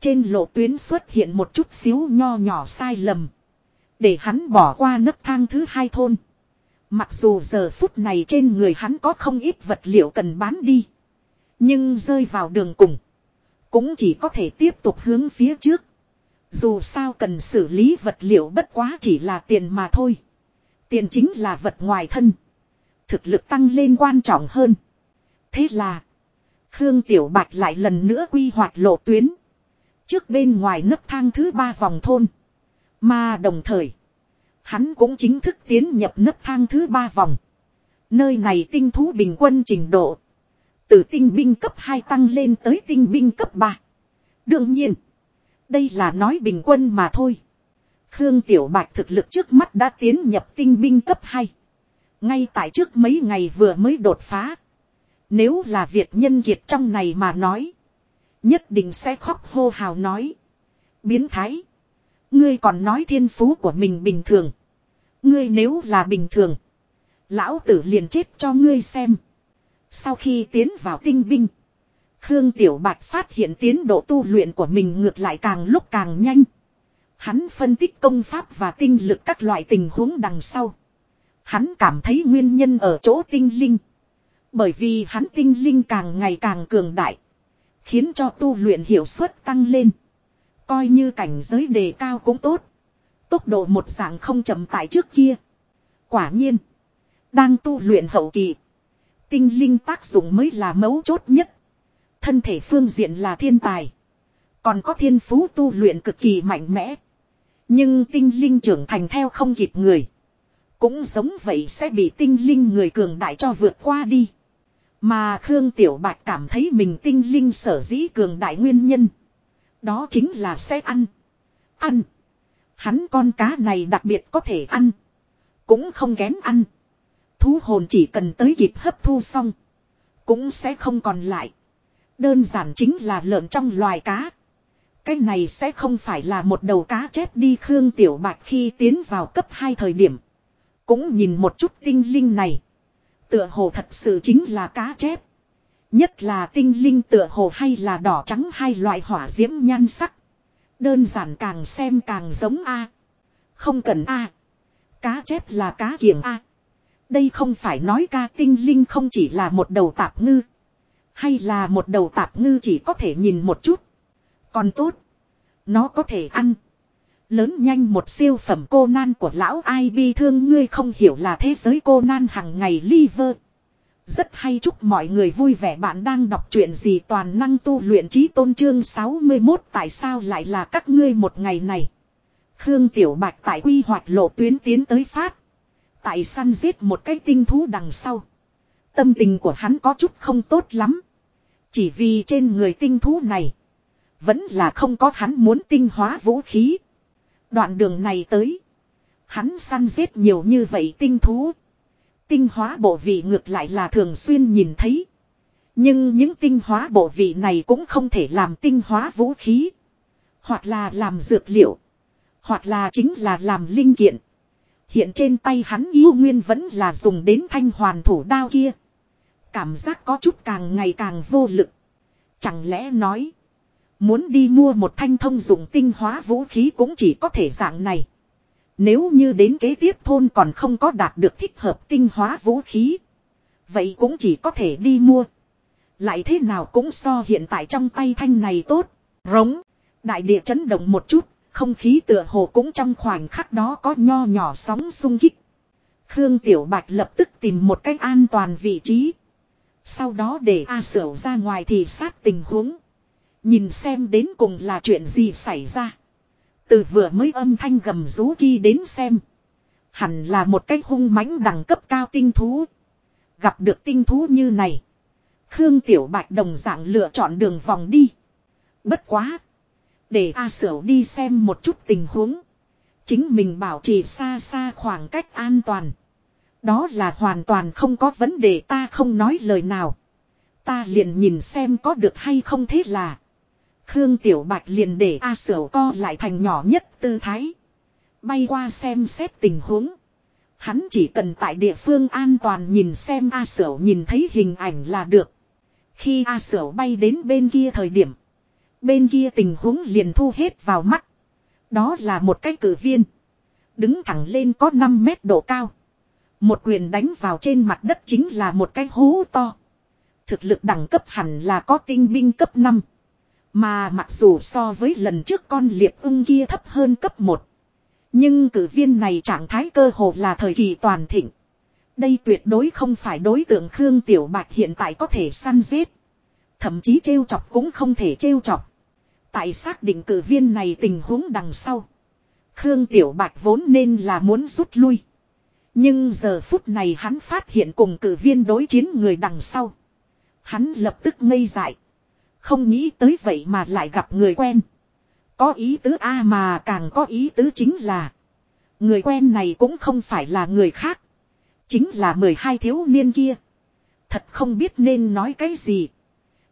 Trên lộ tuyến xuất hiện một chút xíu nho nhỏ sai lầm. Để hắn bỏ qua nấc thang thứ hai thôn. Mặc dù giờ phút này trên người hắn có không ít vật liệu cần bán đi. Nhưng rơi vào đường cùng. Cũng chỉ có thể tiếp tục hướng phía trước. Dù sao cần xử lý vật liệu bất quá chỉ là tiền mà thôi. Tiền chính là vật ngoài thân. Thực lực tăng lên quan trọng hơn. Thế là. Khương Tiểu Bạch lại lần nữa quy hoạch lộ tuyến. Trước bên ngoài nấc thang thứ ba vòng thôn. Mà đồng thời. Hắn cũng chính thức tiến nhập nấc thang thứ ba vòng. Nơi này tinh thú bình quân trình độ. Từ tinh binh cấp 2 tăng lên tới tinh binh cấp 3. Đương nhiên. Đây là nói bình quân mà thôi. Khương Tiểu Bạch thực lực trước mắt đã tiến nhập tinh binh cấp 2. Ngay tại trước mấy ngày vừa mới đột phá. Nếu là Việt nhân kiệt trong này mà nói. Nhất định sẽ khóc hô hào nói. Biến thái. Ngươi còn nói thiên phú của mình bình thường. Ngươi nếu là bình thường. Lão tử liền chết cho ngươi xem. Sau khi tiến vào tinh binh. Khương Tiểu Bạch phát hiện tiến độ tu luyện của mình ngược lại càng lúc càng nhanh. Hắn phân tích công pháp và tinh lực các loại tình huống đằng sau. Hắn cảm thấy nguyên nhân ở chỗ tinh linh. Bởi vì hắn tinh linh càng ngày càng cường đại. Khiến cho tu luyện hiệu suất tăng lên. Coi như cảnh giới đề cao cũng tốt. Tốc độ một dạng không chậm tại trước kia. Quả nhiên. Đang tu luyện hậu kỳ. Tinh linh tác dụng mới là mấu chốt nhất. Thân thể phương diện là thiên tài. Còn có thiên phú tu luyện cực kỳ mạnh mẽ. Nhưng tinh linh trưởng thành theo không kịp người. Cũng giống vậy sẽ bị tinh linh người cường đại cho vượt qua đi. Mà Khương Tiểu Bạch cảm thấy mình tinh linh sở dĩ cường đại nguyên nhân. Đó chính là sẽ ăn. Ăn. Hắn con cá này đặc biệt có thể ăn. Cũng không kém ăn. Thú hồn chỉ cần tới kịp hấp thu xong. Cũng sẽ không còn lại. Đơn giản chính là lợn trong loài cá. Cái này sẽ không phải là một đầu cá chết đi Khương Tiểu Bạch khi tiến vào cấp 2 thời điểm. Cũng nhìn một chút tinh linh này. Tựa hồ thật sự chính là cá chép. Nhất là tinh linh tựa hồ hay là đỏ trắng hai loại hỏa diễm nhan sắc. Đơn giản càng xem càng giống A. Không cần A. Cá chép là cá kiểng A. Đây không phải nói ca tinh linh không chỉ là một đầu tạp ngư. Hay là một đầu tạp ngư chỉ có thể nhìn một chút. Còn tốt. Nó có thể ăn. Lớn nhanh một siêu phẩm cô nan của lão ai bi thương ngươi không hiểu là thế giới cô nan hằng ngày liver. Rất hay chúc mọi người vui vẻ bạn đang đọc chuyện gì toàn năng tu luyện trí tôn trương 61 tại sao lại là các ngươi một ngày này. Khương Tiểu Bạch tại quy hoạch lộ tuyến tiến tới phát. Tại săn giết một cái tinh thú đằng sau. Tâm tình của hắn có chút không tốt lắm. Chỉ vì trên người tinh thú này. Vẫn là không có hắn muốn tinh hóa vũ khí. Đoạn đường này tới. Hắn săn giết nhiều như vậy tinh thú. Tinh hóa bộ vị ngược lại là thường xuyên nhìn thấy. Nhưng những tinh hóa bộ vị này cũng không thể làm tinh hóa vũ khí. Hoặc là làm dược liệu. Hoặc là chính là làm linh kiện. Hiện trên tay hắn yêu nguyên vẫn là dùng đến thanh hoàn thủ đao kia. Cảm giác có chút càng ngày càng vô lực. Chẳng lẽ nói. Muốn đi mua một thanh thông dụng tinh hóa vũ khí cũng chỉ có thể dạng này. Nếu như đến kế tiếp thôn còn không có đạt được thích hợp tinh hóa vũ khí. Vậy cũng chỉ có thể đi mua. Lại thế nào cũng so hiện tại trong tay thanh này tốt. Rống. Đại địa chấn động một chút. Không khí tựa hồ cũng trong khoảnh khắc đó có nho nhỏ sóng sung kích. Khương Tiểu Bạch lập tức tìm một cách an toàn vị trí. Sau đó để A Sửu ra ngoài thì sát tình huống. Nhìn xem đến cùng là chuyện gì xảy ra. Từ vừa mới âm thanh gầm rú kia đến xem. Hẳn là một cái hung mãnh đẳng cấp cao tinh thú. Gặp được tinh thú như này. Khương Tiểu Bạch đồng dạng lựa chọn đường vòng đi. Bất quá. Để A Sửu đi xem một chút tình huống. Chính mình bảo trì xa xa khoảng cách an toàn. Đó là hoàn toàn không có vấn đề ta không nói lời nào. Ta liền nhìn xem có được hay không thế là. Khương Tiểu Bạch liền để A Sửu co lại thành nhỏ nhất tư thái. Bay qua xem xét tình huống. Hắn chỉ cần tại địa phương an toàn nhìn xem A Sửu nhìn thấy hình ảnh là được. Khi A Sửu bay đến bên kia thời điểm. Bên kia tình huống liền thu hết vào mắt. Đó là một cái cử viên. Đứng thẳng lên có 5 mét độ cao. Một quyền đánh vào trên mặt đất chính là một cái hố to. Thực lực đẳng cấp hẳn là có tinh binh cấp 5. Mà mặc dù so với lần trước con liệp ưng kia thấp hơn cấp 1. Nhưng cử viên này trạng thái cơ hồ là thời kỳ toàn thịnh. Đây tuyệt đối không phải đối tượng Khương Tiểu Bạch hiện tại có thể săn giết. Thậm chí trêu chọc cũng không thể trêu chọc. Tại xác định cử viên này tình huống đằng sau. Khương Tiểu Bạch vốn nên là muốn rút lui. Nhưng giờ phút này hắn phát hiện cùng cử viên đối chiến người đằng sau. Hắn lập tức ngây dại. Không nghĩ tới vậy mà lại gặp người quen. Có ý tứ A mà càng có ý tứ chính là. Người quen này cũng không phải là người khác. Chính là 12 thiếu niên kia. Thật không biết nên nói cái gì.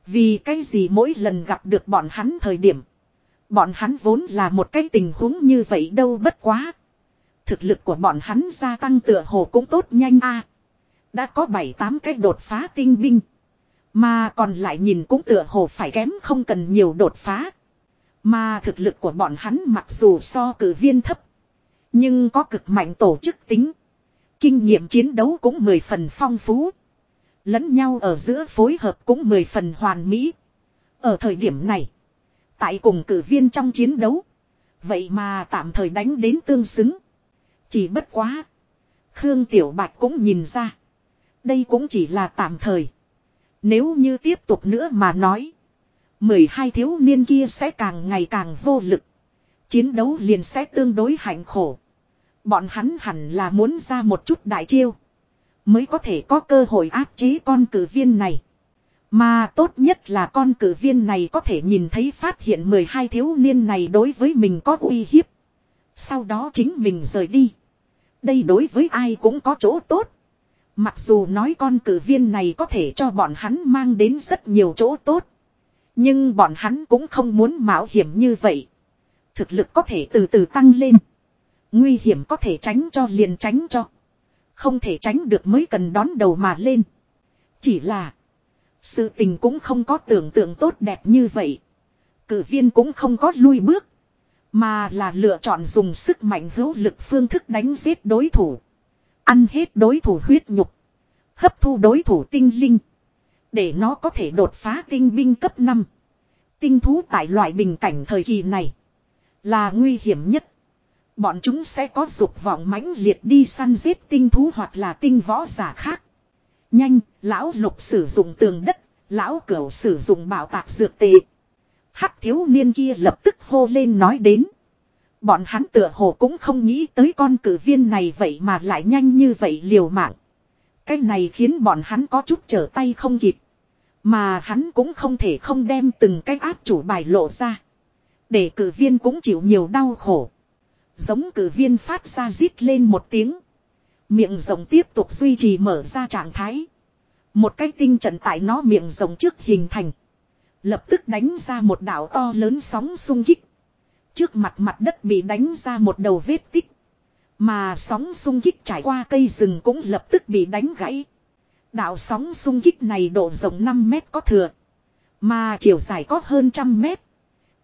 Vì cái gì mỗi lần gặp được bọn hắn thời điểm. Bọn hắn vốn là một cái tình huống như vậy đâu bất quá. Thực lực của bọn hắn gia tăng tựa hồ cũng tốt nhanh a Đã có 7-8 cái đột phá tinh binh. Mà còn lại nhìn cũng tựa hồ phải kém không cần nhiều đột phá. Mà thực lực của bọn hắn mặc dù so cử viên thấp. Nhưng có cực mạnh tổ chức tính. Kinh nghiệm chiến đấu cũng mười phần phong phú. Lẫn nhau ở giữa phối hợp cũng mười phần hoàn mỹ. Ở thời điểm này. Tại cùng cử viên trong chiến đấu. Vậy mà tạm thời đánh đến tương xứng. Chỉ bất quá. Khương Tiểu Bạch cũng nhìn ra. Đây cũng chỉ là tạm thời. Nếu như tiếp tục nữa mà nói. mười hai thiếu niên kia sẽ càng ngày càng vô lực. Chiến đấu liền sẽ tương đối hạnh khổ. Bọn hắn hẳn là muốn ra một chút đại chiêu. Mới có thể có cơ hội áp chế con cử viên này. Mà tốt nhất là con cử viên này có thể nhìn thấy phát hiện 12 thiếu niên này đối với mình có uy hiếp. Sau đó chính mình rời đi. Đây đối với ai cũng có chỗ tốt. Mặc dù nói con cử viên này có thể cho bọn hắn mang đến rất nhiều chỗ tốt. Nhưng bọn hắn cũng không muốn mạo hiểm như vậy. Thực lực có thể từ từ tăng lên. Nguy hiểm có thể tránh cho liền tránh cho. Không thể tránh được mới cần đón đầu mà lên. Chỉ là. Sự tình cũng không có tưởng tượng tốt đẹp như vậy. Cử viên cũng không có lui bước. Mà là lựa chọn dùng sức mạnh hữu lực phương thức đánh giết đối thủ. Ăn hết đối thủ huyết nhục. Hấp thu đối thủ tinh linh. Để nó có thể đột phá tinh binh cấp 5. Tinh thú tại loại bình cảnh thời kỳ này. Là nguy hiểm nhất. Bọn chúng sẽ có dục vọng mãnh liệt đi săn giết tinh thú hoặc là tinh võ giả khác. Nhanh, lão lục sử dụng tường đất, lão cửu sử dụng bảo tạc dược tệ. Hắc thiếu niên kia lập tức hô lên nói đến. Bọn hắn tựa hồ cũng không nghĩ tới con cử viên này vậy mà lại nhanh như vậy liều mạng. Cái này khiến bọn hắn có chút trở tay không kịp. Mà hắn cũng không thể không đem từng cái áp chủ bài lộ ra. Để cử viên cũng chịu nhiều đau khổ. Giống cử viên phát ra rít lên một tiếng. Miệng rồng tiếp tục duy trì mở ra trạng thái. Một cái tinh trận tại nó miệng rồng trước hình thành. Lập tức đánh ra một đảo to lớn sóng sung kích. Trước mặt mặt đất bị đánh ra một đầu vết tích. Mà sóng sung kích trải qua cây rừng cũng lập tức bị đánh gãy. Đạo sóng sung kích này độ rộng 5 mét có thừa. Mà chiều dài có hơn trăm mét.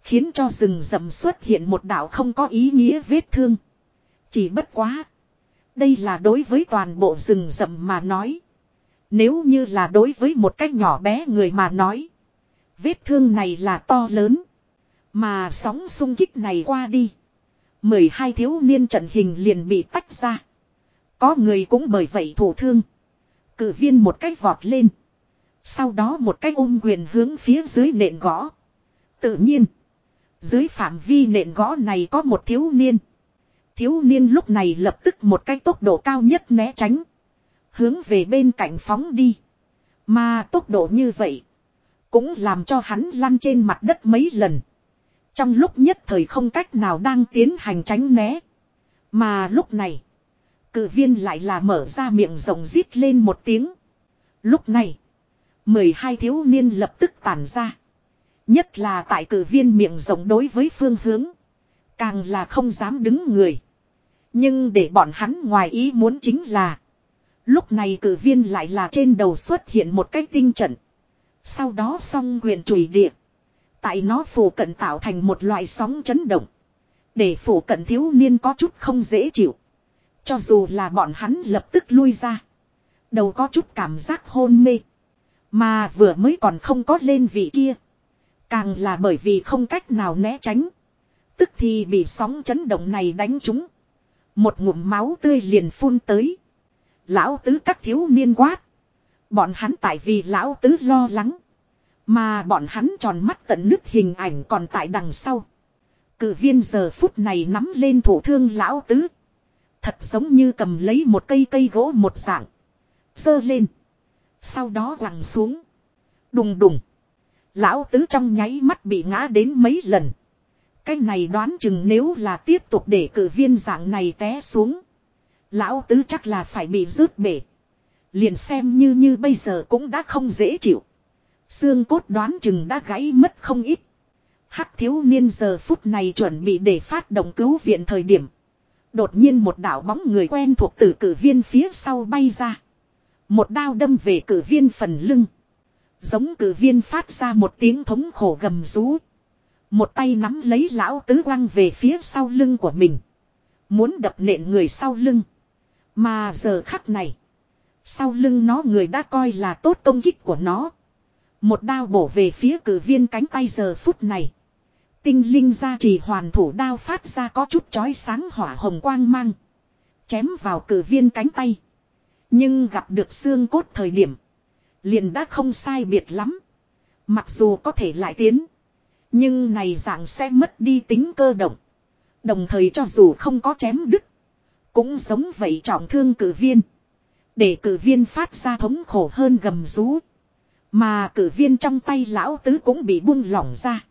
Khiến cho rừng rậm xuất hiện một đạo không có ý nghĩa vết thương. Chỉ bất quá. Đây là đối với toàn bộ rừng rậm mà nói. Nếu như là đối với một cách nhỏ bé người mà nói. Vết thương này là to lớn. Mà sóng sung kích này qua đi. 12 thiếu niên trận hình liền bị tách ra. Có người cũng bởi vậy thổ thương. Cử viên một cách vọt lên. Sau đó một cách ôm quyền hướng phía dưới nện gõ. Tự nhiên. Dưới phạm vi nện gõ này có một thiếu niên. Thiếu niên lúc này lập tức một cái tốc độ cao nhất né tránh. Hướng về bên cạnh phóng đi. Mà tốc độ như vậy. Cũng làm cho hắn lăn trên mặt đất mấy lần. Trong lúc nhất thời không cách nào đang tiến hành tránh né. Mà lúc này. Cử viên lại là mở ra miệng rồng rít lên một tiếng. Lúc này. mười hai thiếu niên lập tức tản ra. Nhất là tại cử viên miệng rộng đối với phương hướng. Càng là không dám đứng người. Nhưng để bọn hắn ngoài ý muốn chính là. Lúc này cử viên lại là trên đầu xuất hiện một cái tinh trận. Sau đó song quyền chùy địa. Tại nó phủ cận tạo thành một loại sóng chấn động. Để phủ cận thiếu niên có chút không dễ chịu. Cho dù là bọn hắn lập tức lui ra. Đầu có chút cảm giác hôn mê. Mà vừa mới còn không có lên vị kia. Càng là bởi vì không cách nào né tránh. Tức thì bị sóng chấn động này đánh trúng. Một ngụm máu tươi liền phun tới. Lão tứ các thiếu niên quát. Bọn hắn tại vì lão tứ lo lắng. Mà bọn hắn tròn mắt tận nước hình ảnh còn tại đằng sau. Cử viên giờ phút này nắm lên thủ thương lão tứ. Thật giống như cầm lấy một cây cây gỗ một dạng. Dơ lên. Sau đó quẳng xuống. Đùng đùng. Lão tứ trong nháy mắt bị ngã đến mấy lần. Cái này đoán chừng nếu là tiếp tục để cử viên dạng này té xuống. Lão tứ chắc là phải bị rớt bể. Liền xem như như bây giờ cũng đã không dễ chịu. Xương cốt đoán chừng đã gãy mất không ít. Hắc thiếu niên giờ phút này chuẩn bị để phát động cứu viện thời điểm. Đột nhiên một đạo bóng người quen thuộc từ cử viên phía sau bay ra. Một đao đâm về cử viên phần lưng. Giống cử viên phát ra một tiếng thống khổ gầm rú. Một tay nắm lấy lão tứ quăng về phía sau lưng của mình. Muốn đập nện người sau lưng. Mà giờ khắc này. Sau lưng nó người đã coi là tốt công kích của nó. Một đao bổ về phía cử viên cánh tay giờ phút này. Tinh linh ra chỉ hoàn thủ đao phát ra có chút chói sáng hỏa hồng quang mang. Chém vào cử viên cánh tay. Nhưng gặp được xương cốt thời điểm. Liền đã không sai biệt lắm. Mặc dù có thể lại tiến. Nhưng này dạng sẽ mất đi tính cơ động. Đồng thời cho dù không có chém đứt. Cũng giống vậy trọng thương cử viên. Để cử viên phát ra thống khổ hơn gầm rú. Mà cử viên trong tay lão tứ cũng bị buông lỏng ra.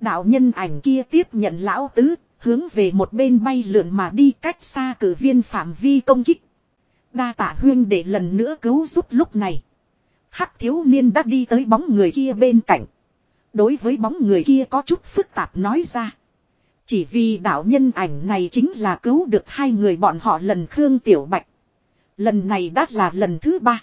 Đạo nhân ảnh kia tiếp nhận lão tứ, hướng về một bên bay lượn mà đi cách xa cử viên phạm vi công kích. Đa tạ huyên để lần nữa cứu giúp lúc này. Hắc thiếu niên đã đi tới bóng người kia bên cạnh. Đối với bóng người kia có chút phức tạp nói ra. Chỉ vì đạo nhân ảnh này chính là cứu được hai người bọn họ lần Khương Tiểu Bạch. Lần này đã là lần thứ ba.